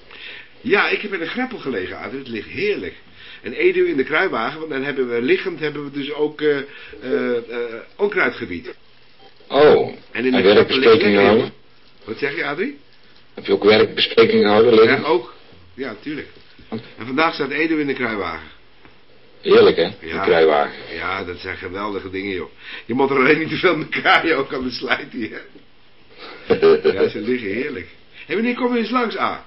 Ja, ik heb in een greppel gelegen, Adrie. Het ligt heerlijk. En Edu in de kruiwagen, want dan hebben we liggend hebben we dus ook eh eh, eh, onkruidgebied. Oh, En in en de greppel ligt werkbespreking lekker, gehouden? jongen. Wat zeg je, Adrie? Heb je ook werkbespreking gehouden? Leuk? Ja, ook. Ja, tuurlijk. En vandaag staat Edu in de kruiwagen. Heerlijk hè, Ja. de kruiwagen. Ja, dat zijn geweldige dingen, joh. Je moet er alleen niet te veel met kraaien, ook aan besluit hier. Ja, ze liggen heerlijk. Hé, wanneer kom je eens langs, A?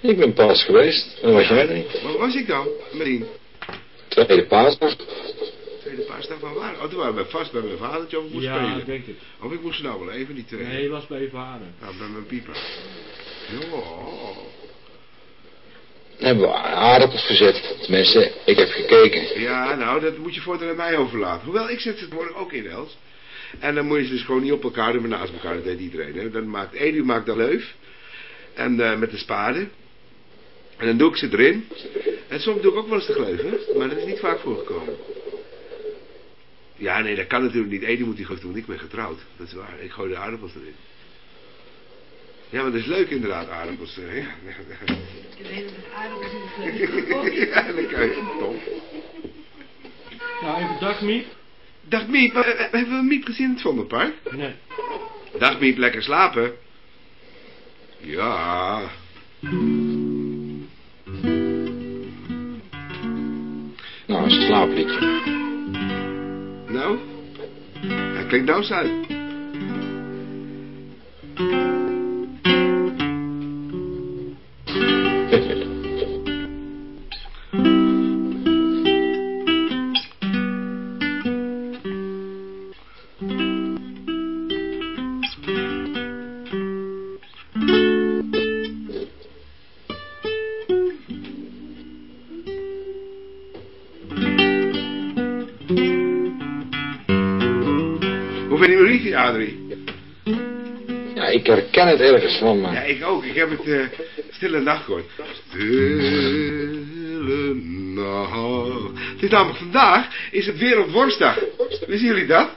Ik ben pas geweest, en was jij er niet? Waar was ik dan? Met die? Tweede paasdag. Tweede paasdag van waar? Oh, toen waren we vast bij mijn vadertje of ik moest Ja, spelen. ik denk het. Of ik moest nou wel even die twee. Nee, was bij je vader. Nou, bij mijn pieper. Jo. Hebben we aardappels gezet. Tenminste, ik heb gekeken. Ja, nou, dat moet je voortaan aan mij overlaten. Hoewel, ik zet ze tegenwoordig ook in Els. En dan moet je ze dus gewoon niet op elkaar doen, maar naast elkaar. Dat deed iedereen. Hè. Dan maakt Edu maakt dan leuf. En eh, met de spade. En dan doe ik ze erin. En soms doe ik ook wel eens de gleuf. Maar dat is niet vaak voorgekomen. Ja, nee, dat kan natuurlijk niet. Edu moet die want ik ben getrouwd. Dat is waar. Ik gooi de aardappels erin. Ja, maar dat is leuk inderdaad, aardappels. eh, Ja, Ik weet dat het aardappels in de ja dan kan je. Nou, even dag Miep. Dag Miep, maar, eh, hebben we Miep gezien in het Vondelpark? Nee. Dag Miep, lekker slapen. Ja. Nou, een slaapliedje. Nou? Hij klinkt nou uit. Ik herken het ergens van, Ja, maar... ik ook. Ik heb het eh, Stille Nacht gehoord. Stille Nacht. Het is namelijk vandaag, is het Wereldworstdag. Wisten jullie dat?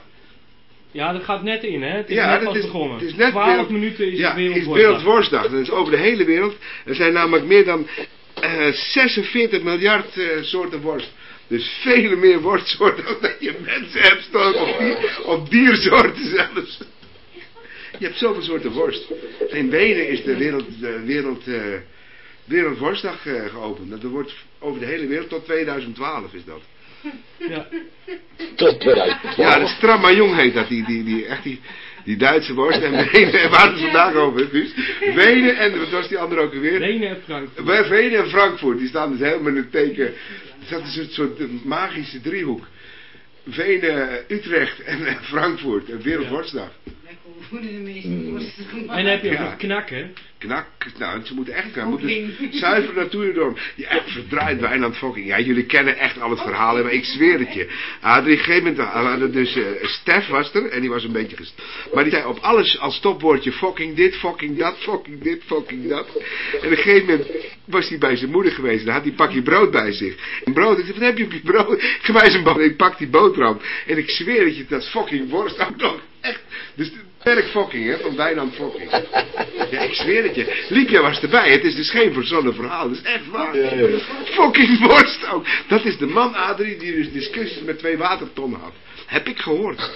Ja, dat gaat net in, hè? Het is Ja, net dat pas is- begonnen. het is net 12 wereld- minuten is ja, het is. Wereldworstdag. Dat is over de hele wereld. Er zijn namelijk meer dan eh, 46 miljard eh, soorten worst. Dus vele meer worstsoorten dan dat je mensen hebt staan. Of, dier, of diersoorten zelfs. Je hebt zoveel soorten worst. In Wenen is de wereld, de wereld, eh, Wereldworstdag eh, geopend. Dat wordt over de hele wereld tot 2012 is dat. Ja. Tot 2012. Ja, de Stramajong heet dat, die, die, die, echt die, die Duitse worst. En Wenen, en waar het vandaag over, Guus? Wenen en, wat was die andere ook alweer? Wenen en Frankfurt. Wenen en Frankfurt, die staan dus helemaal in het teken. Dat is een soort magische driehoek. Wenen, Utrecht en Frankfurt, een wereldworstdag. Hoe de meeste Mm. En dan heb je ook Ja. nog knakken. Knak, nou, ze moeten echt, ze moeten Fucking. zuiver naartoe door. Ja, echt verdraaid Wijnand Fokking. Ja, jullie kennen echt al het verhaal, hè, maar ik zweer het je. Ah, op een gegeven moment hadden dus, eh Stef was er, en die was een beetje gest... Maar die zei op alles als stopwoordje, fucking dit, fucking dat, fucking dit, fucking dat. En op een gegeven moment was hij bij zijn moeder geweest, en dan had hij een pakje brood bij zich. En brood, ik zei, wat heb je op je brood? Geef mij zijn brood. En ik pak die boterham. En ik zweer het je, dat is fucking worst ook nog. Echt. Dus werk fucking, hè, van Wijnand Fokking. Ja, ik zweer het je. Liepja was erbij. Het is dus geen verzonnen verhaal. Het is echt waar. Ja, ja. Fucking worst ook. Dat is de man, Adrie, die dus discussies met twee watertonnen had. Heb ik gehoord.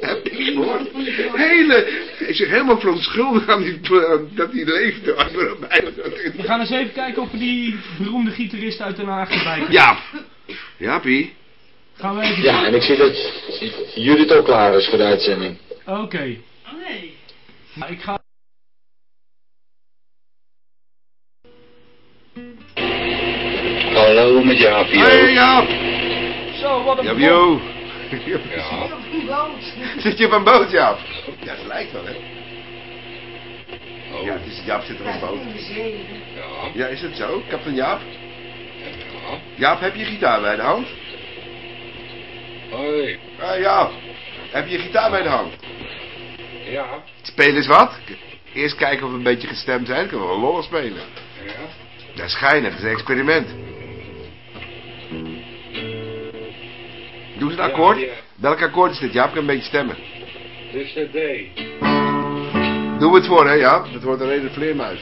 Heb ik gehoord. Hele, ik zeg helemaal verontschuldigd aan die, dat hij leefde. We gaan eens even kijken of we die beroemde gitarist uit Den Haag erbij kunnen. Ja. Ja, Pie. Gaan we even... Ja, en ik zie dat Judith ook klaar is voor de uitzending. Oké. Oh nee. Nou, ik ga... Hallo met Jaap hier. Hey, Jaap. Zo, wat een Jaap, blok. yo. Ja. Op een boot. Zit je op een boot, Jaap? Ja, het lijkt wel, hè? Oh, Ja, het is, Jaap zit op een boot. Ja. Ja, is het zo? Kapitein Jaap? Ja. Jaap, heb je gitaar bij de hand? Hoi. Ah, Jaap. Heb je je gitaar bij de hand? Ja. Spelen is wat? Eerst kijken of we een beetje gestemd zijn. Dan kunnen we wel lollen spelen. Ja. Dat is schijnig, dat is een experiment. Doe eens een Ja, akkoord. ja. Welk akkoord is dit, Jaap? Ik kan een beetje stemmen. Dus de D. Doe het voor, hè, Jaap? Dat wordt een hele vleermuis.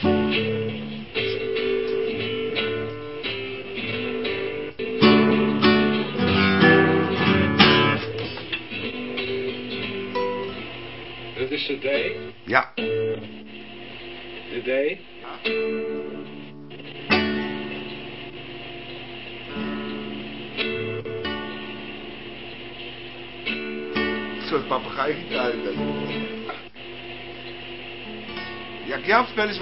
Is de D. Ja. De D. Een soort papegaaigitaar. is dat. Ja, Jaap, spel eens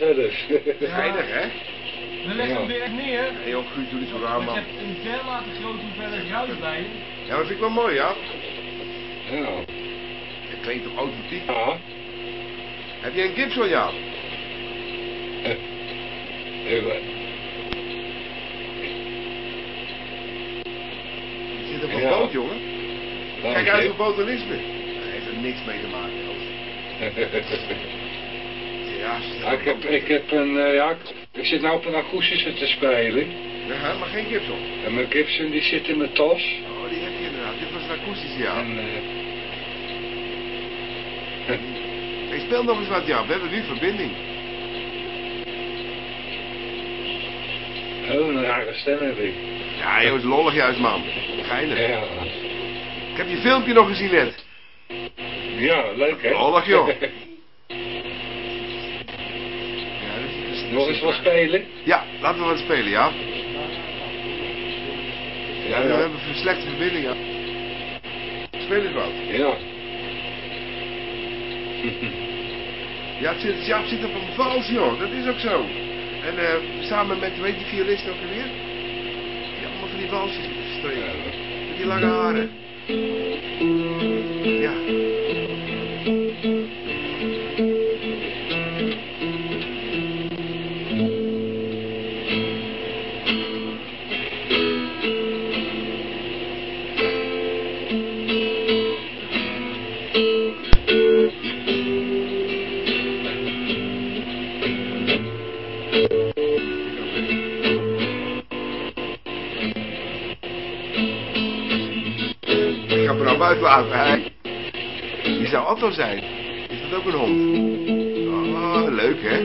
ik mezelf. Geinig, hè? we leggen hem weer neer. Hé, joh, Guus, doe niet zo raar, je man. hebt een dermate grote hoeveelheid ruis bij je. Ja, dat vind ik wel mooi, ja. Ja. Het klinkt toch authentiek? Ja. Heb jij een Gibson, ja? Ik- Je zit op een Ja. boot, jongen. Kijk uit je. voor botanisme. Daar heeft er niks mee te maken, Joost. Ja, Ja, ik, heb, ik heb een, eh, ja, ik- ik zit nou op een akoestische te spelen. Ja, maar geen Gibson. En mijn Gibson die zit in mijn tas. Oh, die heb je inderdaad. Dit was een akoestische, ja. En, eh, Hey, speel nog eens wat, ja. We hebben nu verbinding. oh, een rare stem heb ik. Ja, Joost, lollig juist, man. Geinig. Ja, Ik heb je filmpje nog gezien net. ja leuk hè? Lollig, joh. Ja, dus, dus, Nog eens wat spelen? Ja, laten we wat spelen, ja. Ja, we hebben een slechte verbinding, ja. Speel eens wat. Ja. Ja, het zit, Jaap zit op een vals, joh. Dat is ook zo. En eh, samen met, weet je, die violist ook alweer? Ja, allemaal van die valsjes streken. Met die lange haren. Ja. Is dat ook een hond? Oh, leuk, hè?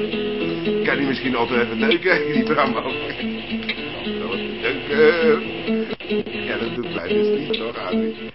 Kan die misschien Otto even neuken, die Bram ook? Otto, neuken. Ja, dat doet mij dus niet, toch, Adrie?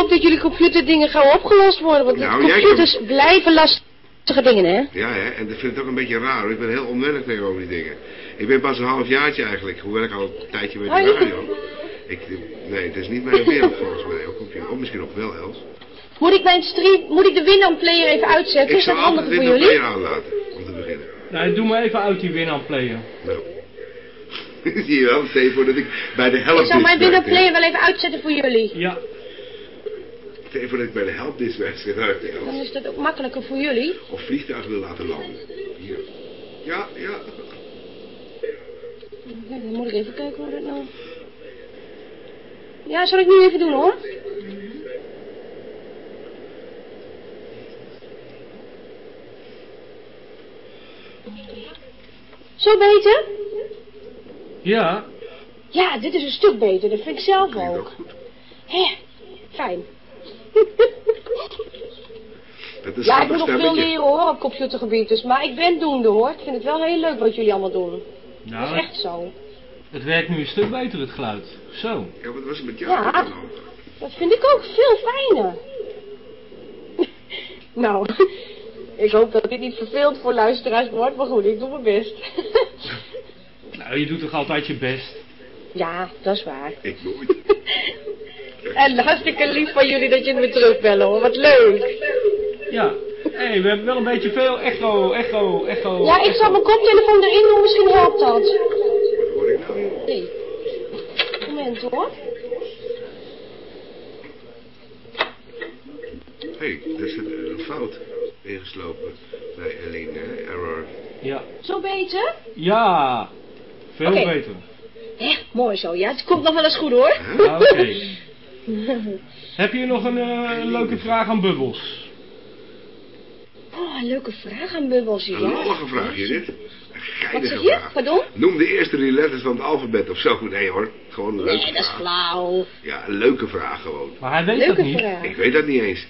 Hoop dat jullie computerdingen gauw opgelost worden. Want Nou, computers blijven lastige dingen, hè? Ja, hè? en dat vind ik ook een beetje raar. hoor. Ik ben heel onwennig tegenover die dingen. Ik ben pas een halfjaartje eigenlijk, hoewel ik al een tijdje met de Oh, je- radio. Ik, nee, het is niet mijn wereld volgens mij. Computer. Of misschien nog wel, Els. Moet ik mijn stream, moet ik de Winamp player even uitzetten? Ik Is dat zou altijd handiger voor Windows jullie? Player aanlaten, om te beginnen. Nou, doe maar even uit die Winamp player. Nou. Zie je wel, stel je voor dat ik bij de help Ik zou mijn Winamp player wel even uitzetten voor jullie. Ja. Voor dat ik bij de uit, Els. Dan is dat ook makkelijker voor jullie. Of vliegtuig wil laten landen. Hier. Ja, ja. Ja, dan moet ik even kijken hoe dat nou... Ja, zal ik nu even doen hoor. Zo beter? Ja, Ja, dit is een stuk beter. Dat vind ik zelf ook. Hé, fijn. Dat is Ja, ik moet nog veel leren hoor op computergebied. Dus, maar ik ben doende hoor. Ik vind het wel heel leuk wat jullie allemaal doen. Dat nou, is echt zo. het werkt nu een stuk beter, het geluid. Zo. Ja, wat was er met jou Ja. Dat vind ik ook veel fijner. nou, ik hoop dat dit niet verveeld voor luisteraars wordt. Maar goed, ik doe mijn best. Nou, je doet toch altijd je best? ja, dat is waar. Ik nooit. En hartstikke lief van jullie dat jullie me terugbellen hoor. Wat leuk. Ja. Hé, hey, we hebben wel een beetje veel echo, echo, echo. Ja, ik zal mijn koptelefoon erin doen. Misschien helpt dat. Wat hoor ik nou? Nee. Moment hoor. Hé, hey, er is een, een fout ingeslopen bij Eline, hè? Error. Ja. Zo beter? Ja. Veel Oké. beter. Hé, mooi zo. Ja, het komt nog wel eens goed hoor. Ah, Oké. Heb je nog een eh, leuke vraag aan Bubbles? Oh, een leuke vraag aan Bubbles hier. Een lollige vraag hier dit. Een Wat zeg je? vraag. Pardon? Noem de eerste drie letters van het alfabet of zo. Nee hoor, gewoon een leuke Nee, dat is vraag. flauw. Ja, een leuke vraag gewoon. Maar hij weet Leuke dat niet. vraag. Ik weet dat niet eens.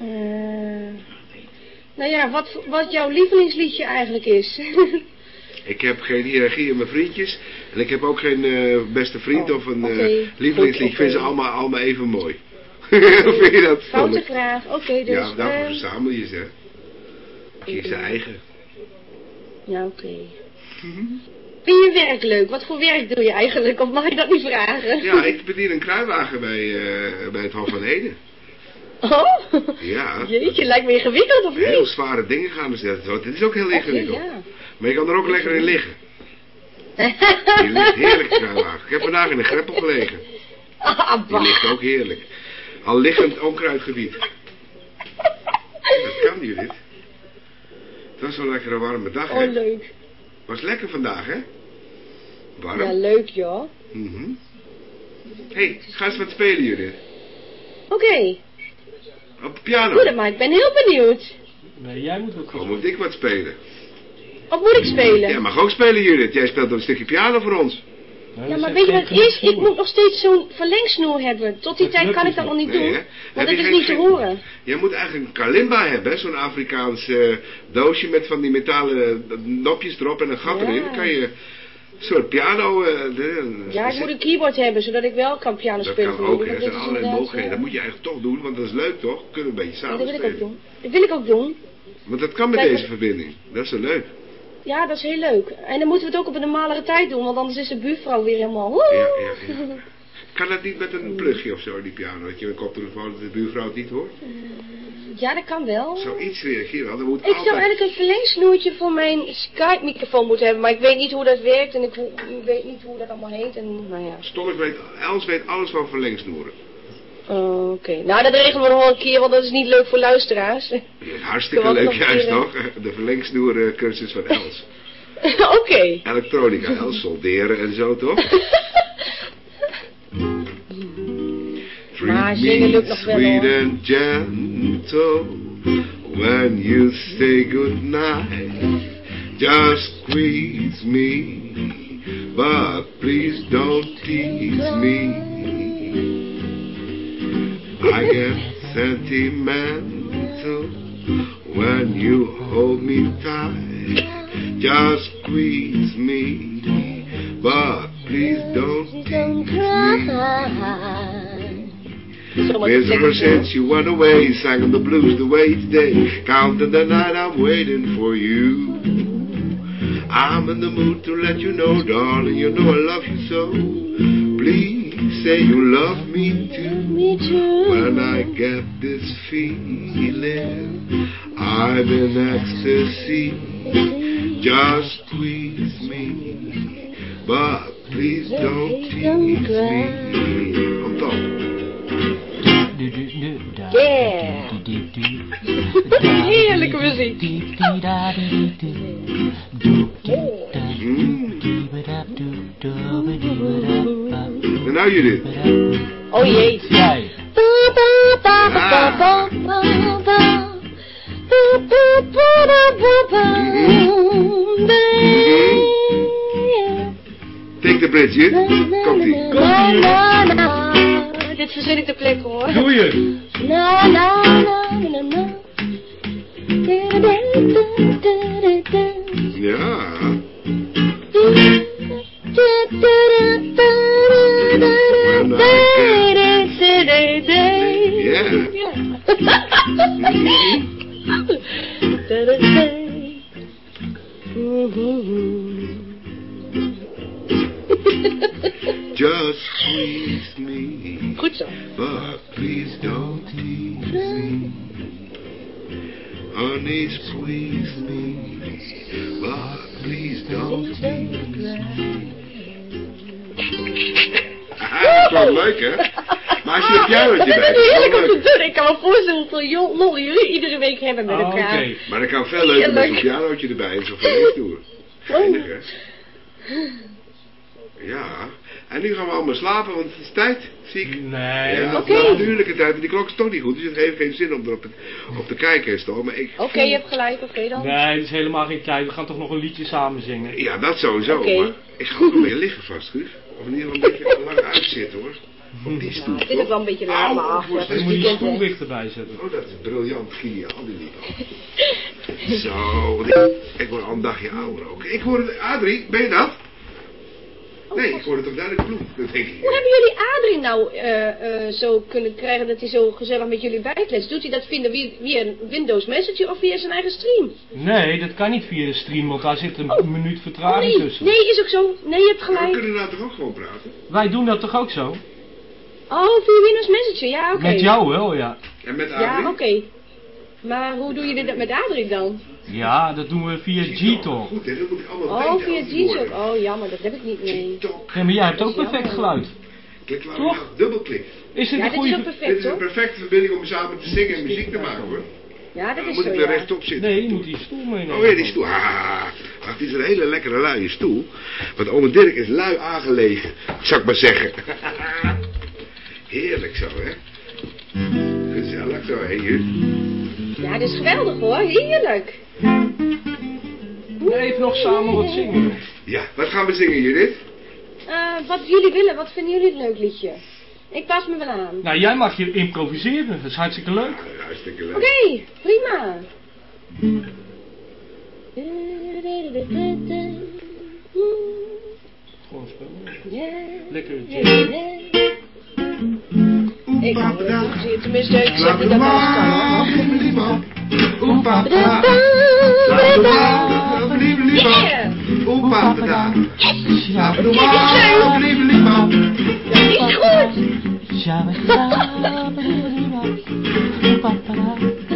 Eh, nou ja, wat, wat jouw lievelingsliedje eigenlijk is. Ik heb geen hiërarchie in mijn vriendjes. En ik heb ook geen eh, beste vriend Oh, of een eh, lievelingslied. Ik vind ze allemaal, allemaal even mooi. Hoe vind je dat? Foute vraag. Oké, dus... Ja, daarvoor eh, verzamel je ze. Kies je eigen. ja, oké. Vind je werk leuk? Wat voor werk doe je eigenlijk? Of mag ik dat niet vragen? Ja, ik bedien een kruiwagen bij, bij het Hof van Ede. Oh? Ja. Jeetje, lijkt me ingewikkeld of Heel niet? zware dingen gaan er zetten. Zo, Dit is ook heel ingewikkeld. ja. Maar je kan er ook lekker in liggen. Die ligt heerlijk, kruiwagen. Ik heb vandaag in een greppel gelegen. Ah, Die ligt ook heerlijk. Al liggend onkruidgebied. Dat kan Judith. Het was wel lekker een warme dag, hè? Oh, leuk. Was lekker vandaag, hè? Warm. Ja, leuk joh. Mhm. hey, ga eens wat spelen, Judith. Oké, Op de piano. goed, maar ik ben heel benieuwd. Nee, jij moet ook Of moet ik wat spelen? Wat moet ik spelen? Jij mag ook spelen, Judith. Jij speelt een stukje piano voor ons. Nee, Ja, maar weet je wat het is? Ik moet nog steeds zo'n verlengsnoer hebben. Tot die Dat tijd kan ik dat nog niet Nee, doen. hè? Want het je is geen- niet te horen. Jij moet eigenlijk een kalimba hebben, hè? zo'n Afrikaans eh, doosje met van die metalen eh, nopjes erop en een gat Ja. erin. Dan kan je een soort piano... eh, de- Ja, ik moet een keyboard hebben, zodat ik wel kan piano Dat spelen. kan voor ook, Er zijn allerlei mogelijkheden. Dat ja. moet je eigenlijk toch doen, want dat is leuk, toch? Kunnen we een beetje Ja, samen dat wil ik ook doen. Dat wil ik ook doen. Want dat kan met Kijk, deze verbinding. Dat is zo leuk. Ja, dat is heel leuk. En dan moeten we het ook op een normalere tijd doen, want anders is de buurvrouw weer helemaal... Ja, ja, ja. Kan dat niet met een plugje of zo, die piano? Dat je een koptelefoon, dat de buurvrouw het niet hoort? Ja, dat kan wel. Zoiets reageer wel. Dat moet Ik zou eigenlijk een verlengsnoertje voor mijn Skype-microfoon moeten hebben, maar ik weet niet hoe dat werkt en ik, weet niet hoe dat allemaal heet. En, nou ja. Stolk weet, Els weet alles van verlengsnoeren. Oh, Oké, nou dat regelen we nog wel een keer, want dat is niet leuk voor luisteraars. Hartstikke leuk nog juist toch? De verlengsnoer eh, cursus van Els. Oké. Elektronica, Els, solderen en zo toch? Maar Treat zingen me lukt nog wel, sweet and gentle when you say goodnight. Just squeeze me, but please don't tease me. I get sentimental when you hold me tight. Just squeeze me, but please don't tease me. Miss ever since you went away, sang the blues the way today. Counting the night, I'm waiting for you. I'm in the mood to let you know, darling, you know I love you so. Please say you love me too. Me too. When I get this feeling, I'm in ecstasy. Just squeeze me, but please don't tease me. On top. Yeah. Heerlijke muziek. En nou Judith. Oh jee. Jij. Mm-hmm. Take the bridge, Judith. Komt ie. Dit verzin ik ter plekke hoor. Doe je. Na na na na na. Ja. Ja. Just squeeze me, Goed zo. but please don't tease me. Honey, squeeze me, but please don't tease me. Haha, dat is wel leuk, hè? Maar als je een pianootje Dat bij is hebt, is heerlijk om te doen. Ik kan me voorstellen hoeveel lol jullie iedere week hebben met Ah, elkaar. Oké. Maar dat kan veel leuker met zo'n pianootje erbij en zo'n verliefdoer. Geinig, hè? Ja. En nu gaan we allemaal slapen, want het is tijd, zie ik. Nee. Ja, Oké. het is natuurlijke tijd, want die klok is toch niet goed, dus het heeft geen zin om erop op te kijken en zo. Maar ik, Oké, je hebt gelijk. Oké dan. Nee, dat is helemaal geen tijd. We gaan toch nog een liedje samen zingen. ja, dat sowieso, maar ik ga ook een beetje liggen vast, Guus. Of in ieder geval een beetje lang uitzitten, hoor. Op die stoel, Het is ook wel een beetje laat, maar af. Ja, het het moet je die stoel dichterbij zetten. Oh, dat is briljant, geniaal, die liep Zo, ik, ik word al een dagje ouder ook. Ik hoorde, Adrie, ben je dat? Nee, ik hoorde toch duidelijk bloed, dat denk ik. Hoe hebben jullie Adrien nou eh, eh, zo kunnen krijgen dat hij zo gezellig met jullie bijkletst? Doet hij dat via, via een Windows Messenger of via zijn eigen stream? Nee, dat kan niet via de stream, want daar zit een Oh. minuut Oh vertraging nee, tussen. nee, is ook zo. Nee, je hebt Maar we gelijk. kunnen nou toch ook gewoon praten? Wij doen dat toch ook zo? Oh, via Windows Messenger, ja oké. Met jou wel, ja. En met Adrie? Ja, oké. Maar hoe doe je dit met Adrien dan? Ja, dat doen we via G-Talk. Goed, hè, dat moet ik allemaal Oh, via. G-Talk. Oh, jammer, dat heb ik niet mee. G-Talk. Nee, maar jij hebt ook Dat perfect geluid. Klik, Toch? dubbelklik. Is dit Ja, een dit is goede... Dit perfect, is een hoor. perfecte verbinding om samen te zingen en muziek te maken, hoor. Ja, dat Dan is moet zo, ik er ja. rechtop zitten. Nee, je moet die stoel meenemen. Oh ja, die stoel. Ah, dit is een hele lekkere luie stoel. Want ome Dirk is lui aangelegen, zou ik maar zeggen. Heerlijk zo, hè? Gezellig zo, hè, Jut? Ja, dit is geweldig hoor. Heerlijk. Even nog samen wat zingen. Ja, wat gaan we zingen, Judith? Eh, wat jullie willen, wat vinden jullie een leuk liedje? Ik pas me wel aan. Nou, jij mag je improviseren. Dat is hartstikke leuk. Ja, hartstikke leuk. Oké, prima. Gewoon spelen. Lekker. Ik hou er ook zeer. Tenminste, ik zeg niet dat alles kan hoor. Oepapada. Yeah! Oepapada. Dat is goed! Diddle-dum,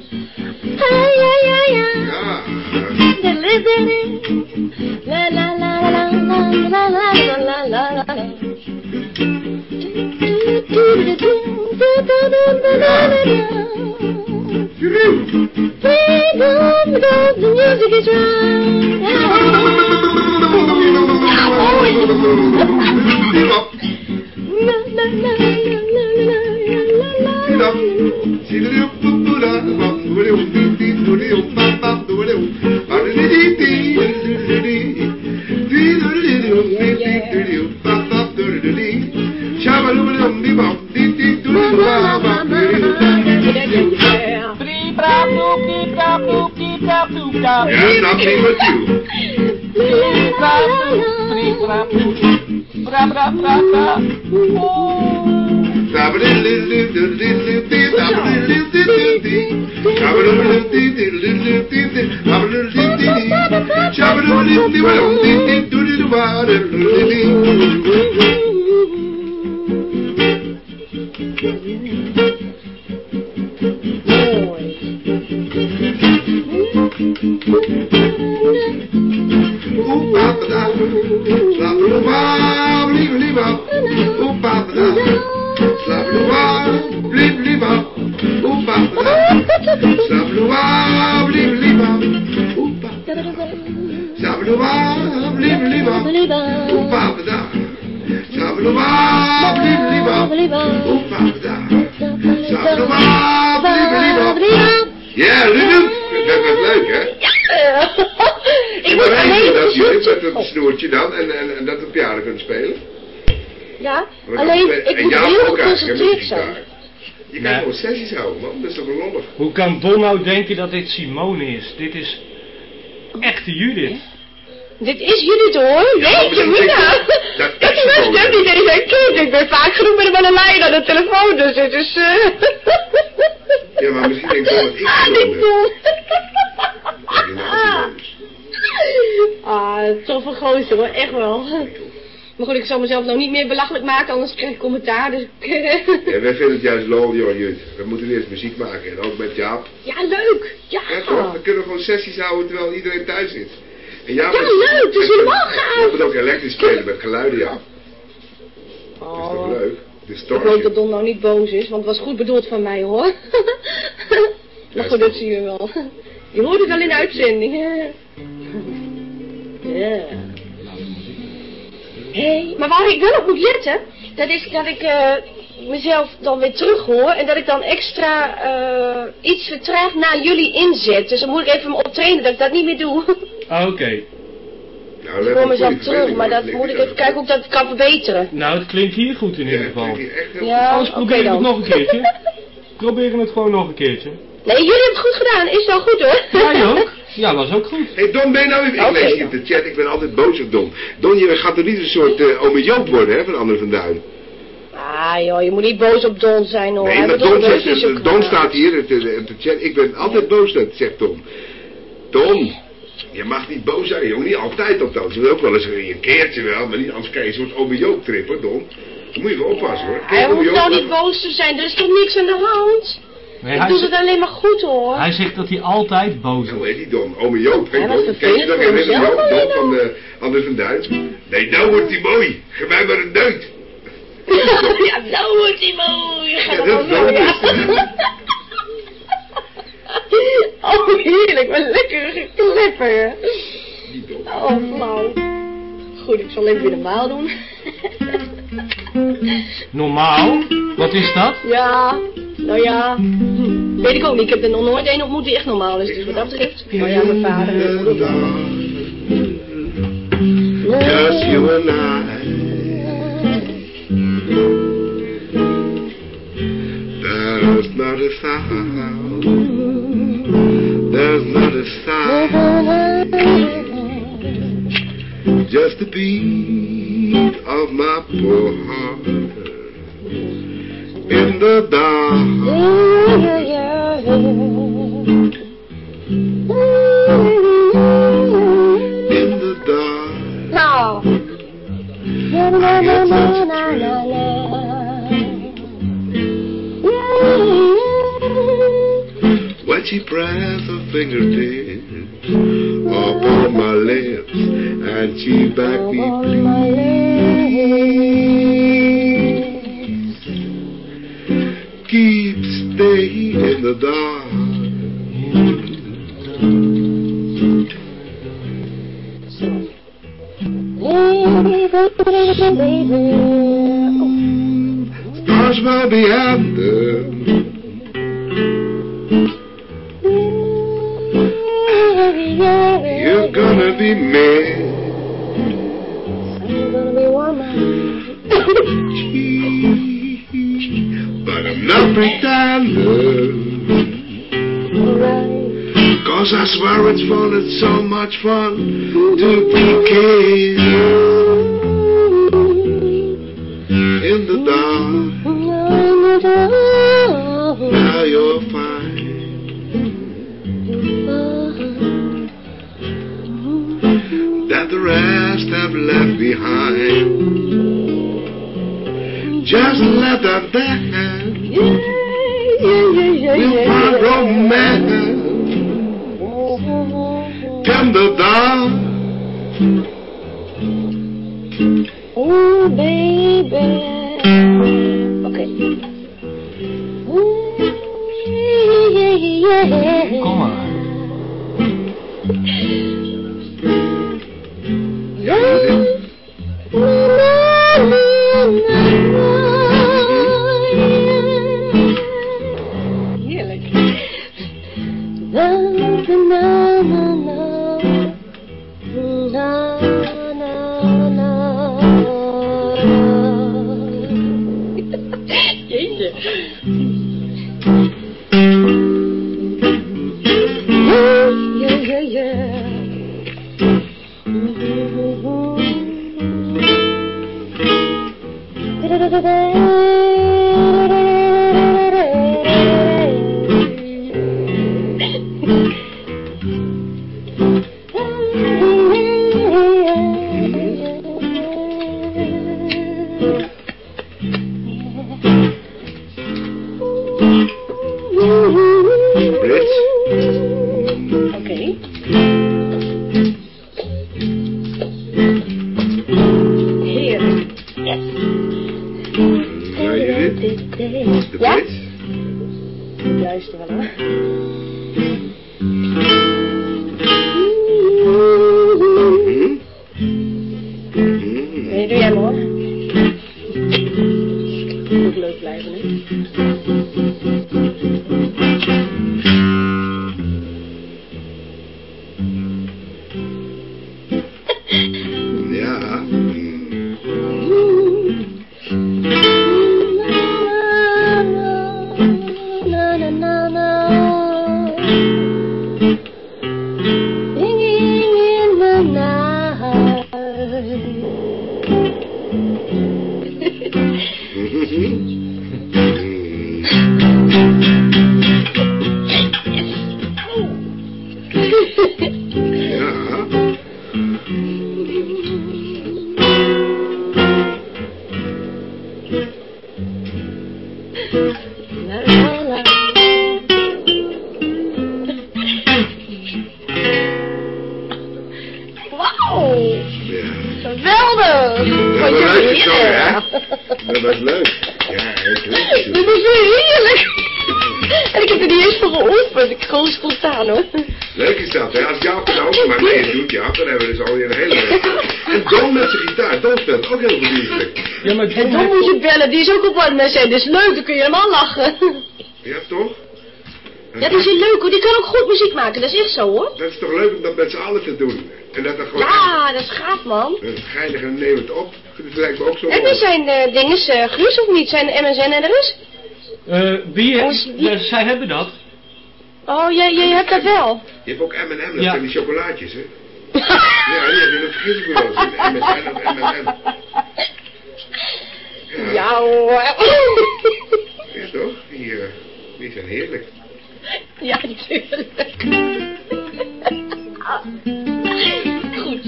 Ay, ay, ay, ay. They're living la La, la, la, la, la, la, la, la, la, la. Play dumb, dumb, the music is right. Oh, Yes, I'll be with you. Ja, geconcentreerd zijn. Je kan Nee. gewoon sessies houden, man. Dat is toch wel lollig? Hoe kan Don nou denken dat dit Simone is? Dit is echte Judith. Dit is jullie toch hoor? Ja, Weet je, je dat Dat is stem niet eens herkend. Ik ben vaak genoeg met een lijn aan de telefoon, dus het is... eh Ja, maar misschien denk wel dat ik Ah, ben. doen. Dat naast je is. Ah, toffe gozer hoor, echt wel. Maar goed, ik zal mezelf nou niet meer belachelijk maken, anders krijg ik commentaar. Dus ik- Ja, wij vinden het juist lol, joh, Jut. We moeten eerst muziek maken. En ook met Jaap. ja, leuk. Ja. Ja, toch? Dan kunnen we gewoon sessies houden terwijl iedereen thuis zit. En Jaap Ja, is- leuk, dat is helemaal gaaf. Je moet ook elektrisch spelen met geluiden, ja. Dat is toch Oh, ik hoop dat. Don nou niet boos is, want het was goed bedoeld van mij hoor. maar goed, dat zien we wel. Je hoort het wel in de uitzending. Ja. Hey, maar waar ik wel op moet letten, dat is dat ik eh, mezelf dan weer terug hoor en dat ik dan extra eh, iets vertraagd naar jullie inzet. Dus dan moet ik even me optrainen dat ik dat niet meer doe. Ah, Oké. Nou, ik hoor mezelf terug, maar dat moet ik even kijken hoe ik dat kan verbeteren. Nou, het klinkt hier goed in ieder Ja, geval. klinkt hier echt heel Ja, Anders oké probeer ik het nog een keertje. Proberen het gewoon nog een keertje. Nee, jullie hebben het goed gedaan. Is wel goed hoor. Jij ook? Ja, was ook goed. Hé hey Don, ben je nou even... Ik lees in de chat, ik ben altijd boos op Don. Don, je gaat er niet een soort eh ome Joop worden, hè, van Ander van Duin. Ah joh, je moet niet boos op Don zijn hoor. Nee, maar Don, zegt, niet staat hier in de, in de chat. Ik ben altijd boos, dat zegt Don. Don, je mag niet boos zijn, jongen. Niet altijd althans. Je wil ook wel eens een keertje wel, maar niet anders krijg je een soort ome Joop trip, hoor, Don. Dan moet je wel oppassen, hoor. Hij hoeft nou niet boos te zijn, er is toch niks aan de hand? Nee, ik hij, doe zegt- het alleen maar goed hoor. hij zegt dat hij altijd boos Hoe is. heet die Don? Ome Joop, Hij was? Ken je vervelend voor hemzelf Joop, Don van de Ander van Duin? Nee, nou wordt hij mooi. Geef mij maar een deut. ja, nou wordt hij mooi. Ga Ja, dan dat maar wel. Oh, heerlijk, wat lekker geklepper. Oh, flauw. Goed, ik zal even weer normaal doen. Normaal? Wat is dat? ja, nou ja. Hm, Weet ik ook niet. Ik heb er nog nooit een ontmoet die echt normaal is. Dus wat dat betreft. Nou ja, mijn vader en mijn. Just you and I. There's not a sound. There's not a sound. Just the beat of my poor heart in the dark. things dat is leuk, dan kun je helemaal lachen. Ja, toch? Ja, die is heel leuk hoor, die kan ook goed muziek maken, dat is echt zo hoor. Dat is toch leuk om dat met z'n allen te doen? En dat dan gewoon... Ja, dat is gaaf man. Een geinig en neem het op. Dat lijkt me ook zo En wie zijn de dinges, eh Guus of niet? Zijn de MSN en er is? Eh, wie, Ons- wie- ja, zij hebben dat. Oh, jij, jij hebt dat wel. Je hebt ook M&M, dat Ja. zijn die chocolaatjes, hè? Ja, die je nog vergis ik wel eens. MSN of M&M. Ja, Ja hoor. ja toch? Die, eh, die zijn heerlijk. Ja, natuurlijk. Goed.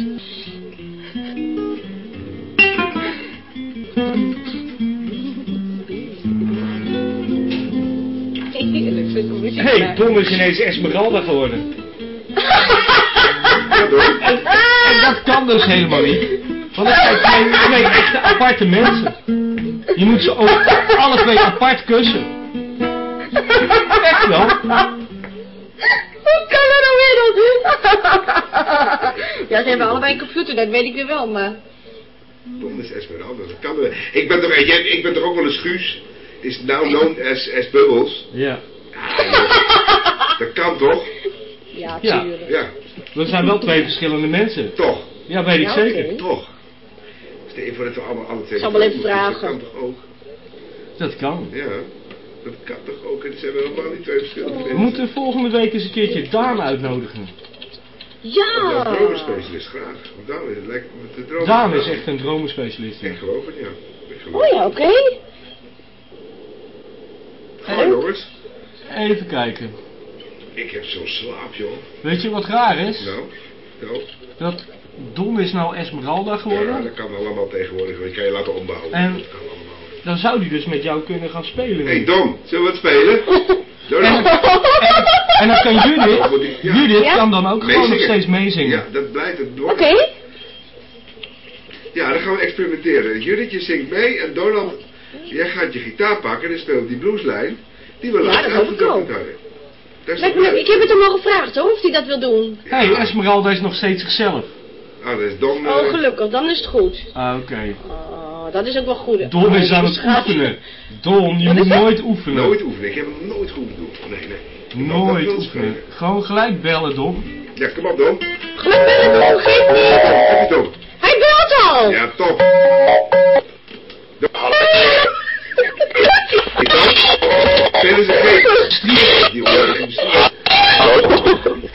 Heerlijk, vind ik. Hé, hey, Tom is ineens Esmeralda geworden. En, en dat kan dus helemaal niet. Want dat zijn twee, twee echte aparte mensen. Je moet ze ook alle twee apart kussen. Wel. Hoe kan dat nou weer dan? ja, ze hebben allebei een computer, dat weet ik weer wel, maar... Tom is Esmeralda, dat kan wel. Ik ben toch, jij, ik ben toch ook wel een schuus? Is now known as, as Bubbles. Ja. Ja, dat- dat kan toch? Ja, Ja. tuurlijk. Ja, We zijn wel twee verschillende mensen. toch, Ja, weet ik Ja, zeker. oké. toch. Stel je voor dat we allemaal alle twee... Ik zal wel even Dat vragen. kan toch ook? Dat kan. Ja, dat kan toch ook? En het zijn wel helemaal niet twee verschillende We mensen. moeten volgende week eens een keertje Daan uitnodigen. Ja! Ja, dromenspecialist, graag. Want Daan is het lekker met de dromen. Daan is echt een dromenspecialist. ja. Ik geloof het, ja. Ik geloof Oh ja, oké. Ga jongens. Even kijken. Ik heb zo'n slaap, joh. Weet je wat raar is? Nou, nou. Dat Don is nou Esmeralda Ja, geworden. dat kan allemaal tegenwoordig. Dat kan je laten ombouwen. En- Dat kan allemaal. Dan zou die dus met jou kunnen gaan spelen. Hé hey Don, zullen we het spelen? Donald. En dan kan Judith, Dan moet ik- ja. Judith Ja? kan dan ook gewoon nog steeds meezingen. Ja, dat blijft het door. Oké. Ja, dan gaan we experimenteren. Judithje zingt mee en Donald, jij gaat je gitaar pakken en speelt die blueslijn. Die we Ja, later dat hoop ik me- heb het hem al gevraagd hoor, of hij dat wil doen. Hé, hey, Esmeralda is nog steeds zichzelf. Ah, dat is Don. eh, Oh, gelukkig, dan is het goed. Ah, oké. Oh, dat is ook wel goed. Don is aan het oefenen. Don, je moet nooit oefenen. Nooit oefenen. Ik heb hem nooit goed doen. Nee, nee. Nooit oefenen. spelen. Gewoon gelijk bellen, Don. Ja, kom op Don. Ben ik nog, geef niet. Heb je Don? Hij belt al. Ja, top. Don. Die Don? Spelen ze geen...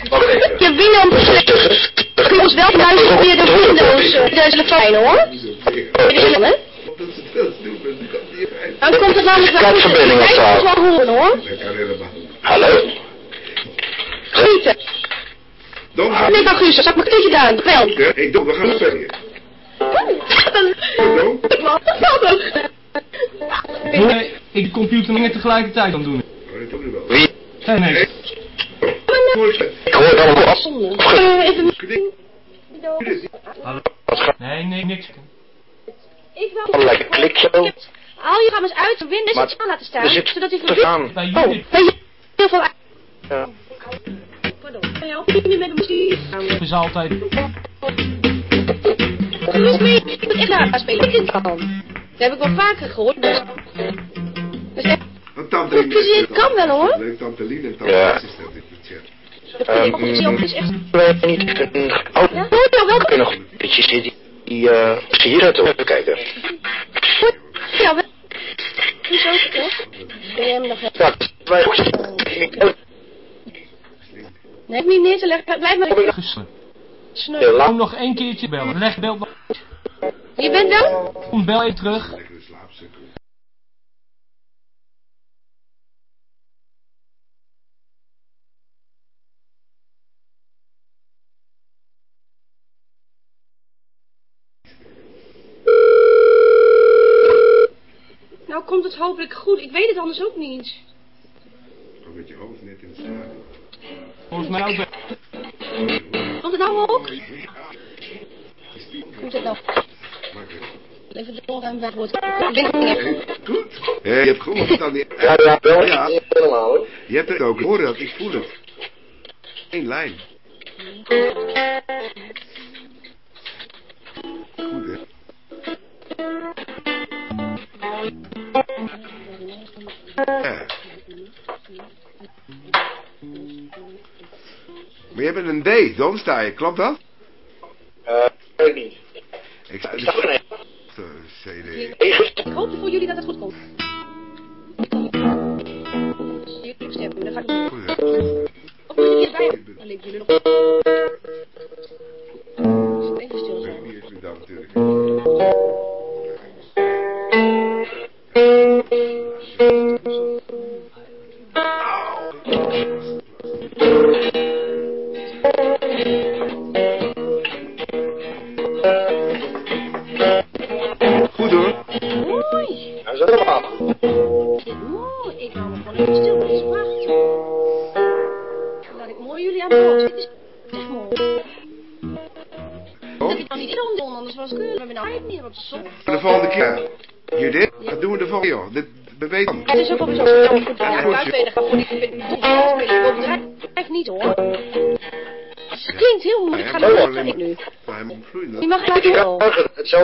Je Willem, je moest wel luisteren via de Windows eh, de telefoon hoor. Dat maar dat kan. Dan komt het namelijk wel goed. Hij zo. moet wel horen hoor. Dat kan. Hallo? Schieten. Nee, Augustus, zak mijn knietje aan. Wel. Hé, hey, Don, we gaan spelen. Don, eh, ik de computer niet tegelijkertijd aan doen. Oh, dat wel. Wie? Nee, nee. Hey. Hoor je Ik hoor het allemaal af. Even... Nee, nee, niks. Ik wil... Een lekker klikje. Haal je gaan eens uit de Windows aan laten staan, Er zit zodat hij te verbindt. gaan. Bij Oh, Judith ben je heel veel... Ja. Pardon. Help je nu met de muziek? is altijd... Dus mee, ik moet echt naar spelen. Ik kan. Dat heb ik wel vaker gehoord. Dus, dus echt, Want Tante Lien Dus je kan wel, hoor. Leuk, Tante Lien en Tante Ja. Is dat ik officieel is echt... Ik niet. Een Ja, oud hoor je wel? kun nog een beetje zitten. Die, eh, zie je dat? Even kijken. Ja, wel. Hoezo, toch? Ben je hem nog... Ja, wij Nee, niet neer te leggen. Blijf maar Gisteren. sneu. Kom lang. nog één keertje bellen. Leg bel, Je bent wel? kom bel even terug. Lekkere slaapstukken. Nou komt het hopelijk goed. Ik weet het anders ook niet. Ook met je hoofd net in het stadion. Volgens mij ook bij... Komt het nou ook? Komt het nou? Even de doorgaan weg wordt. Goed. Hé, je hebt gehoord dan die... Ja, ja, wel. Ja. Helemaal hoor. Je hebt het ook. Ik hoor dat, ik voel het. Eén lijn. Bent een D, dan sta je. Klopt dat?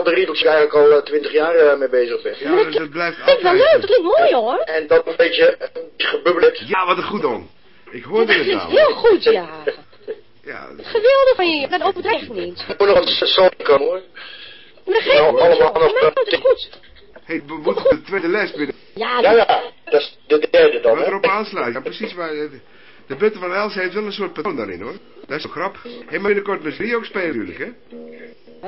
Hetzelfde riedeltje waar ik eigenlijk al twintig jaar eh, mee bezig ben. Ja, dus het blijft Klinkt wel leuk. Dat altijd. klinkt mooi hoor. En dat een beetje eh, gebubbeld. Ja, wat een goed on. Ik Dat hoorde het nou. heel goed, ja. Ja, Geweldig van je. Dat overdrijft niet. Ik moet nog een song komen hoor. Maar dat geeft Nou, allemaal joh. nog, Maar het is eh, goed. hey, we moeten de tweede les binnen. Ja, Ja, ja. Dat is de derde dan. Wat erop aansluit. Ja, precies waar. eh, De Butten van Els heeft wel een soort patroon daarin hoor. Dat is toch grap. Hé, maar binnenkort met drie ook spelen natuurlijk hè.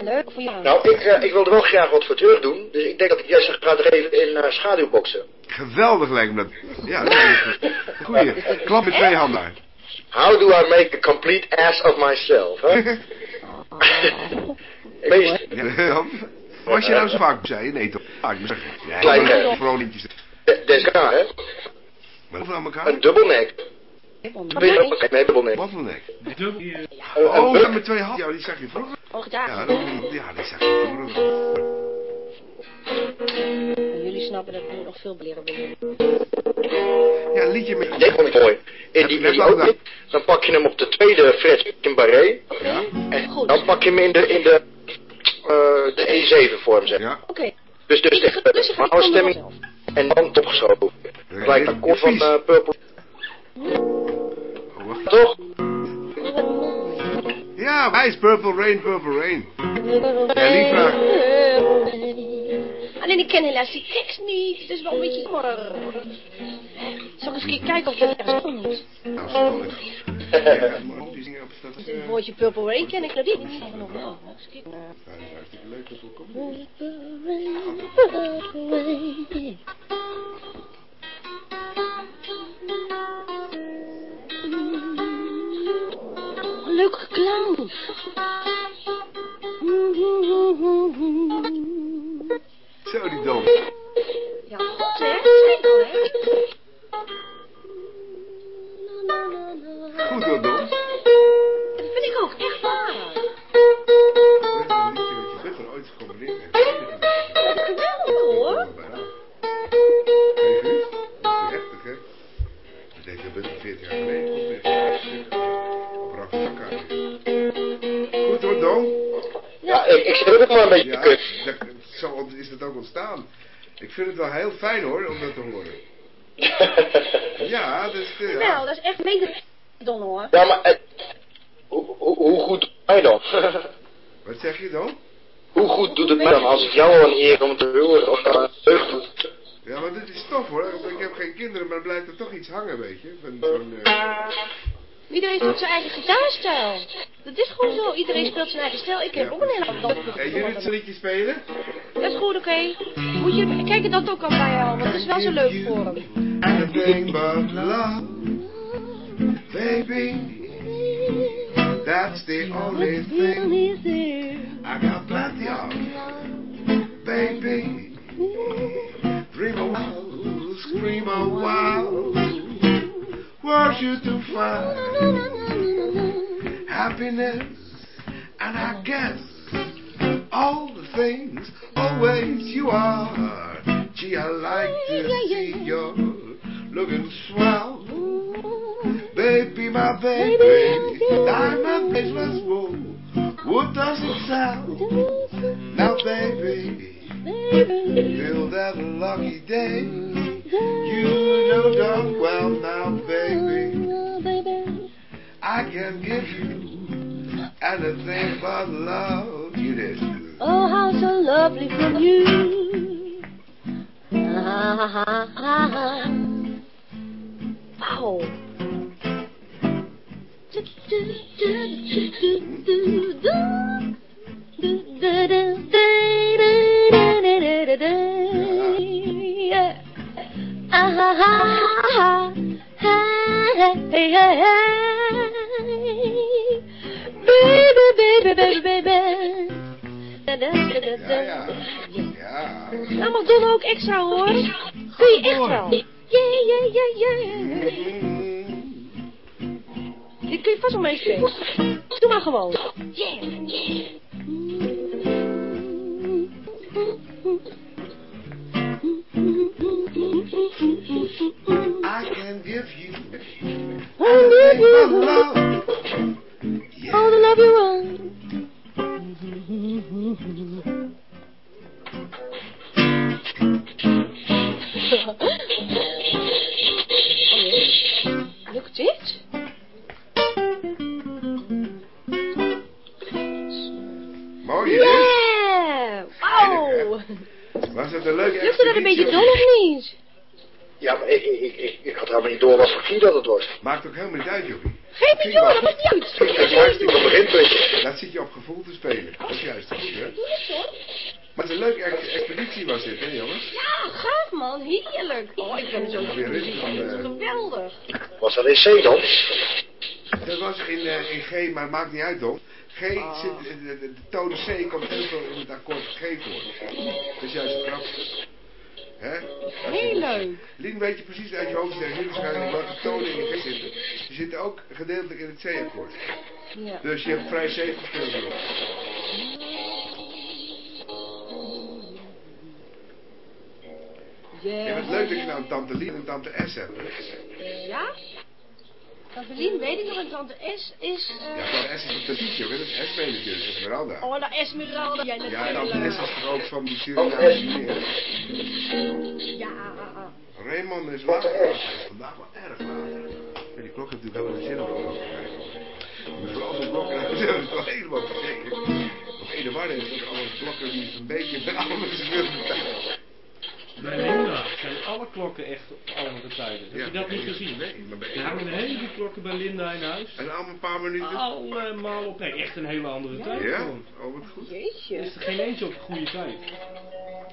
Leuk voor jou. Nou, ik, eh, ik wil er wel graag wat voor terug doen. Dus ik denk dat ik Jesse ga er even in eh, schaduwboksen. Geweldig lijkt me dat. Ja, dat is goeie. Klap met twee handen. How do I make a complete ass of myself? Hè? Meest. Ja, was je nou zo vaak zei? Nee toch? Klein, maar hè? Vooral liedjes. DSK, hè? Maar hoeveel aan elkaar? Een dubbelnek. Nee. Bottleneck. Een, Oh, een met twee handen. Ja, die zag je vroeger. Oh, Ja, ja die zag je vroeger. Jullie snappen dat ik nog veel leren willen. Ja, een liedje met... Dit vond ik mooi. In die, in die opening, dan pak je hem op de tweede fret in barré. Ja. En dan pak je hem in de, in de, eh, de E7 vorm, zeg. Ja. Oké. Dus, dus de, Dus normale ik stemming en dan opgeschoven. Gelijk akkoord van eh, Purple. Oh. Toch? Ja, hij is Purple Rain, Purple Rain. Ja, die vraag. Alleen ik ken helaas die tekst niet. Het is wel een beetje jammer. Zal ik eens een keer kijken of dat ergens komt? Nou, zo kon ik. Ja, maar die zingen op staat. Ja, Het woordje Purple Rain ken ik nog niet. Nog wel. Eens kijken. dat is hartstikke leuk. Dat komt. Een leuke clown. Zo, die dom. Ja, goed hè? Goed dom. Vind het wel heel fijn hoor, om dat te horen. Ja, dat is... eh, Wel, ja. dat is echt mega don hoor. Ja, maar eh, hoe, hoe, hoe goed doet het mij dan? Wat zeg je dan? hoe goed doet het mij dan als ik jou al een eer om te horen of dat deugd doet? Ja, maar dit is tof hoor. Ik heb geen kinderen, maar blijft er toch iets hangen, weet je. Van zo'n... eh, Iedereen doet zijn eigen gitaarstijl. Dat is gewoon zo. Iedereen speelt zijn eigen stijl. Ik heb ook een hele andere Hey, jullie het liedje spelen? Dat is goed, oké. Moet je kijken dat ook al bij jou, want het is wel zo leuk voor hem. Anything but love, baby. That's the only thing I got plenty of, baby. Dream a while, scream a while. Where you to find happiness? And I guess all the things always you are. Gee, I like to see you looking swell. Baby, my baby, diamond bracelets wool. What does it sell? Now, baby, feel that lucky day. You know darn well now, baby, I can give you anything but love. You did. Oh, how so lovely from you. Wow. Baby, baby, baby, baby. Ja, ja. Ja. Nou mag Don ook extra hoor. Kun je echt wel. Yeah, yeah, yeah, yeah. Dit kun je vast wel meespelen. Doe maar gewoon. Yeah, yeah. I can give you I'll give anything but you love. all the love you want. Lukt dit? Mooi is dit. Yeah! Wow! Was het een leuke Lukte dat een beetje dol of niet? Ja, maar ik, ik, ik, ik had helemaal niet door wat voor dat het was. Maakt ook helemaal niet uit, Joppie. Geef me joh, dat maakt niet uit. Is hartstikke beginpuntje. Dat zit je op gevoel te spelen. Dat is juist goed, hè? Maar het is een leuke ex- expeditie was dit, hè, jongens? Ja, gaaf man, heerlijk. Oh, ik ben zo Weer in van, eh, geweldig. Was dat in C dan? Dat was in, eh, in G, maar het maakt niet uit, Don. G Ah. zit, de, de, de toon C komt heel veel in het akkoord G voor. Dat is juist grappig. Hè? Heel leuk. Lien weet je precies uit je hoofd zeggen, waarschijnlijk welke tonen in G zitten. Die zitten ook gedeeltelijk in het C-akkoord. Ja. Dus je hebt vrij zeker gespeeld erop. Ja, het leuk dat je nou een tante Lien en tante S hebt. Ja? Tante weet ik nog, en tante S is... eh, Ja, tante S is een petitie, hoor. Dat is Esme natuurlijk, Esmeralda. Oh, dat Esmeralda. Jij Ja, natuurlijk. tante S is toch ook van die Surinamese meneer. Ja. Raymond is later. Hij is vandaag wel erg laat. Ja, die klok heeft natuurlijk wel een zin om te. Maar vooral de klokken, dat is wel helemaal vergeten. Nog een waarde is ook alle klokken die een beetje met allemaal verschillende tijd. Bij Linda zijn alle klokken echt op andere tijden. Heb Ja, je dat niet gezien? nee, maar bij- Er hangen een heleboel klokken bij Linda in huis. En allemaal een paar minuten. Allemaal op nee, echt een hele andere tijd Ja? gewoon. Oh, wat goed. Jeetje. Is er geen eentje op de goede tijd.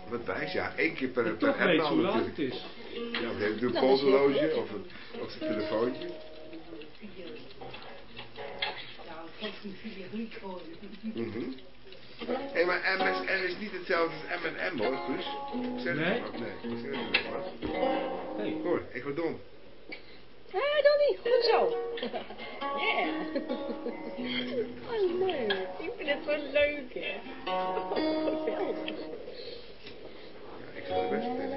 Wat wijs, ja. één keer per, per Toch weet hoe nou laat het is. Ja, dan heeft een Nou, goed. of een, of een telefoontje. Mhm. Hé, maar MSN is niet hetzelfde als M&M hoor, Guus. Zeg Nee? het. Nee, ik zeg het maar. Hey. Hoor, ik word dom. Hé, Donnie, goed zo. Yeah. Oh, leuk. Ik vind het zo leuk, hè.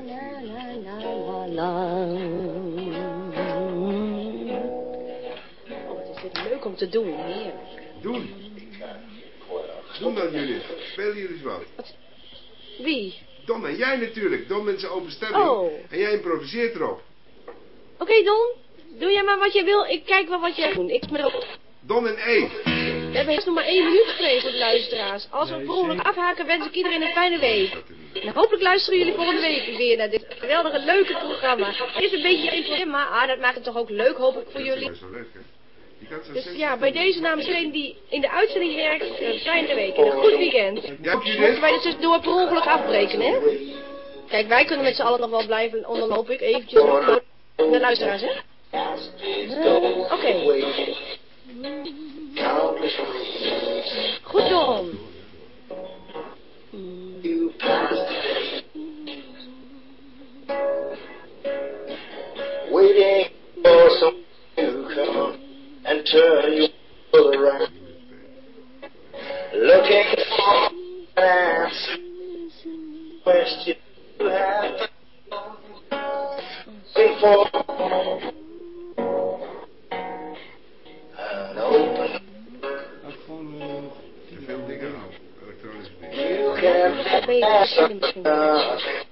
Ja, ik zal la, la. Oh, wat is dit leuk om te doen, heerlijk. Doen. Doen dan jullie. Spelen jullie wat. Wie? Don en jij natuurlijk. Don met zijn open stemming. Oh. En jij improviseert erop. Oké, Don. Doe jij maar wat je wil. Ik kijk wel wat jij doet. Ik me erop. Don en E. We hebben eerst nog maar één minuut gekregen voor de luisteraars. Als we Nee, per ongeluk zeker. afhaken, wens ik iedereen een fijne week. En hopelijk luisteren jullie volgende week weer naar dit geweldige, leuke programma. Het is een beetje een maar dat maakt het toch ook leuk, hoop ik, voor Dat is jullie. best wel leuk, hè? Dus ja, bij deze namens iedereen die in de uitzending werkt, een fijne week en een goed weekend. Mochten wij dit? dus tussendoor per ongeluk afbreken, hè? Kijk, wij kunnen met z'n allen nog wel blijven, onder hoop ik eventjes nog naar de luisteraars, hè? Eh, Oké. Goed, Don. Waiting for someone to come and turn you around. Looking for an answer. Question you have. Waiting for an open. Ook gewoon eh,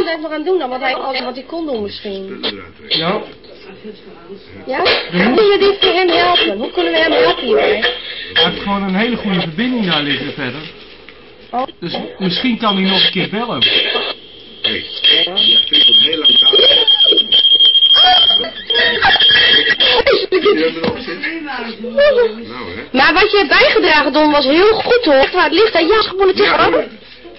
wat Don daar nog aan doen dan? Want hij alles wat hij kon doen misschien. Ja, Ja? Hoe kun je dit voor hem helpen? Hoe kunnen we hem helpen hierbij? hij heeft gewoon een hele goede verbinding daar liggen verder. Oh. Dus misschien kan hij nog een keer bellen. Heel lang taal. Nou hè. Maar wat je hebt bijgedragen, Don, was heel goed hoor. Maar het ligt aan jou gewoon Ja,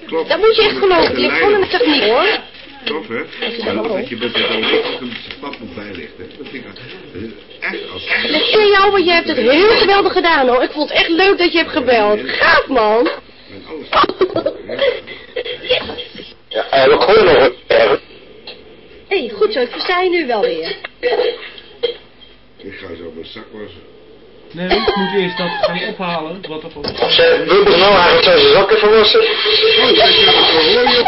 klopt. Dat moet je echt geloven. Je hebt gewoon een techniek hoor. Klopt hè. Maar dat je bent er dan ook een pad moet bijlichten. Dat vind ik eh, echt als... Ik ken jou, want je hebt het heel geweldig gedaan hoor. Ik vond het echt leuk dat je hebt gebeld. Gaaf man. Met alles. Ja, eh, we gooien nog een keer. Hé, hey, goed zo. Ik versta je nu wel weer. Ik ga zo mijn zak wassen. Nee, ik moet eerst dat gaan ophalen. Wat er voor... Ze, we moeten nou eigenlijk zijn zakken verwassen. Oh, dat is een horloge.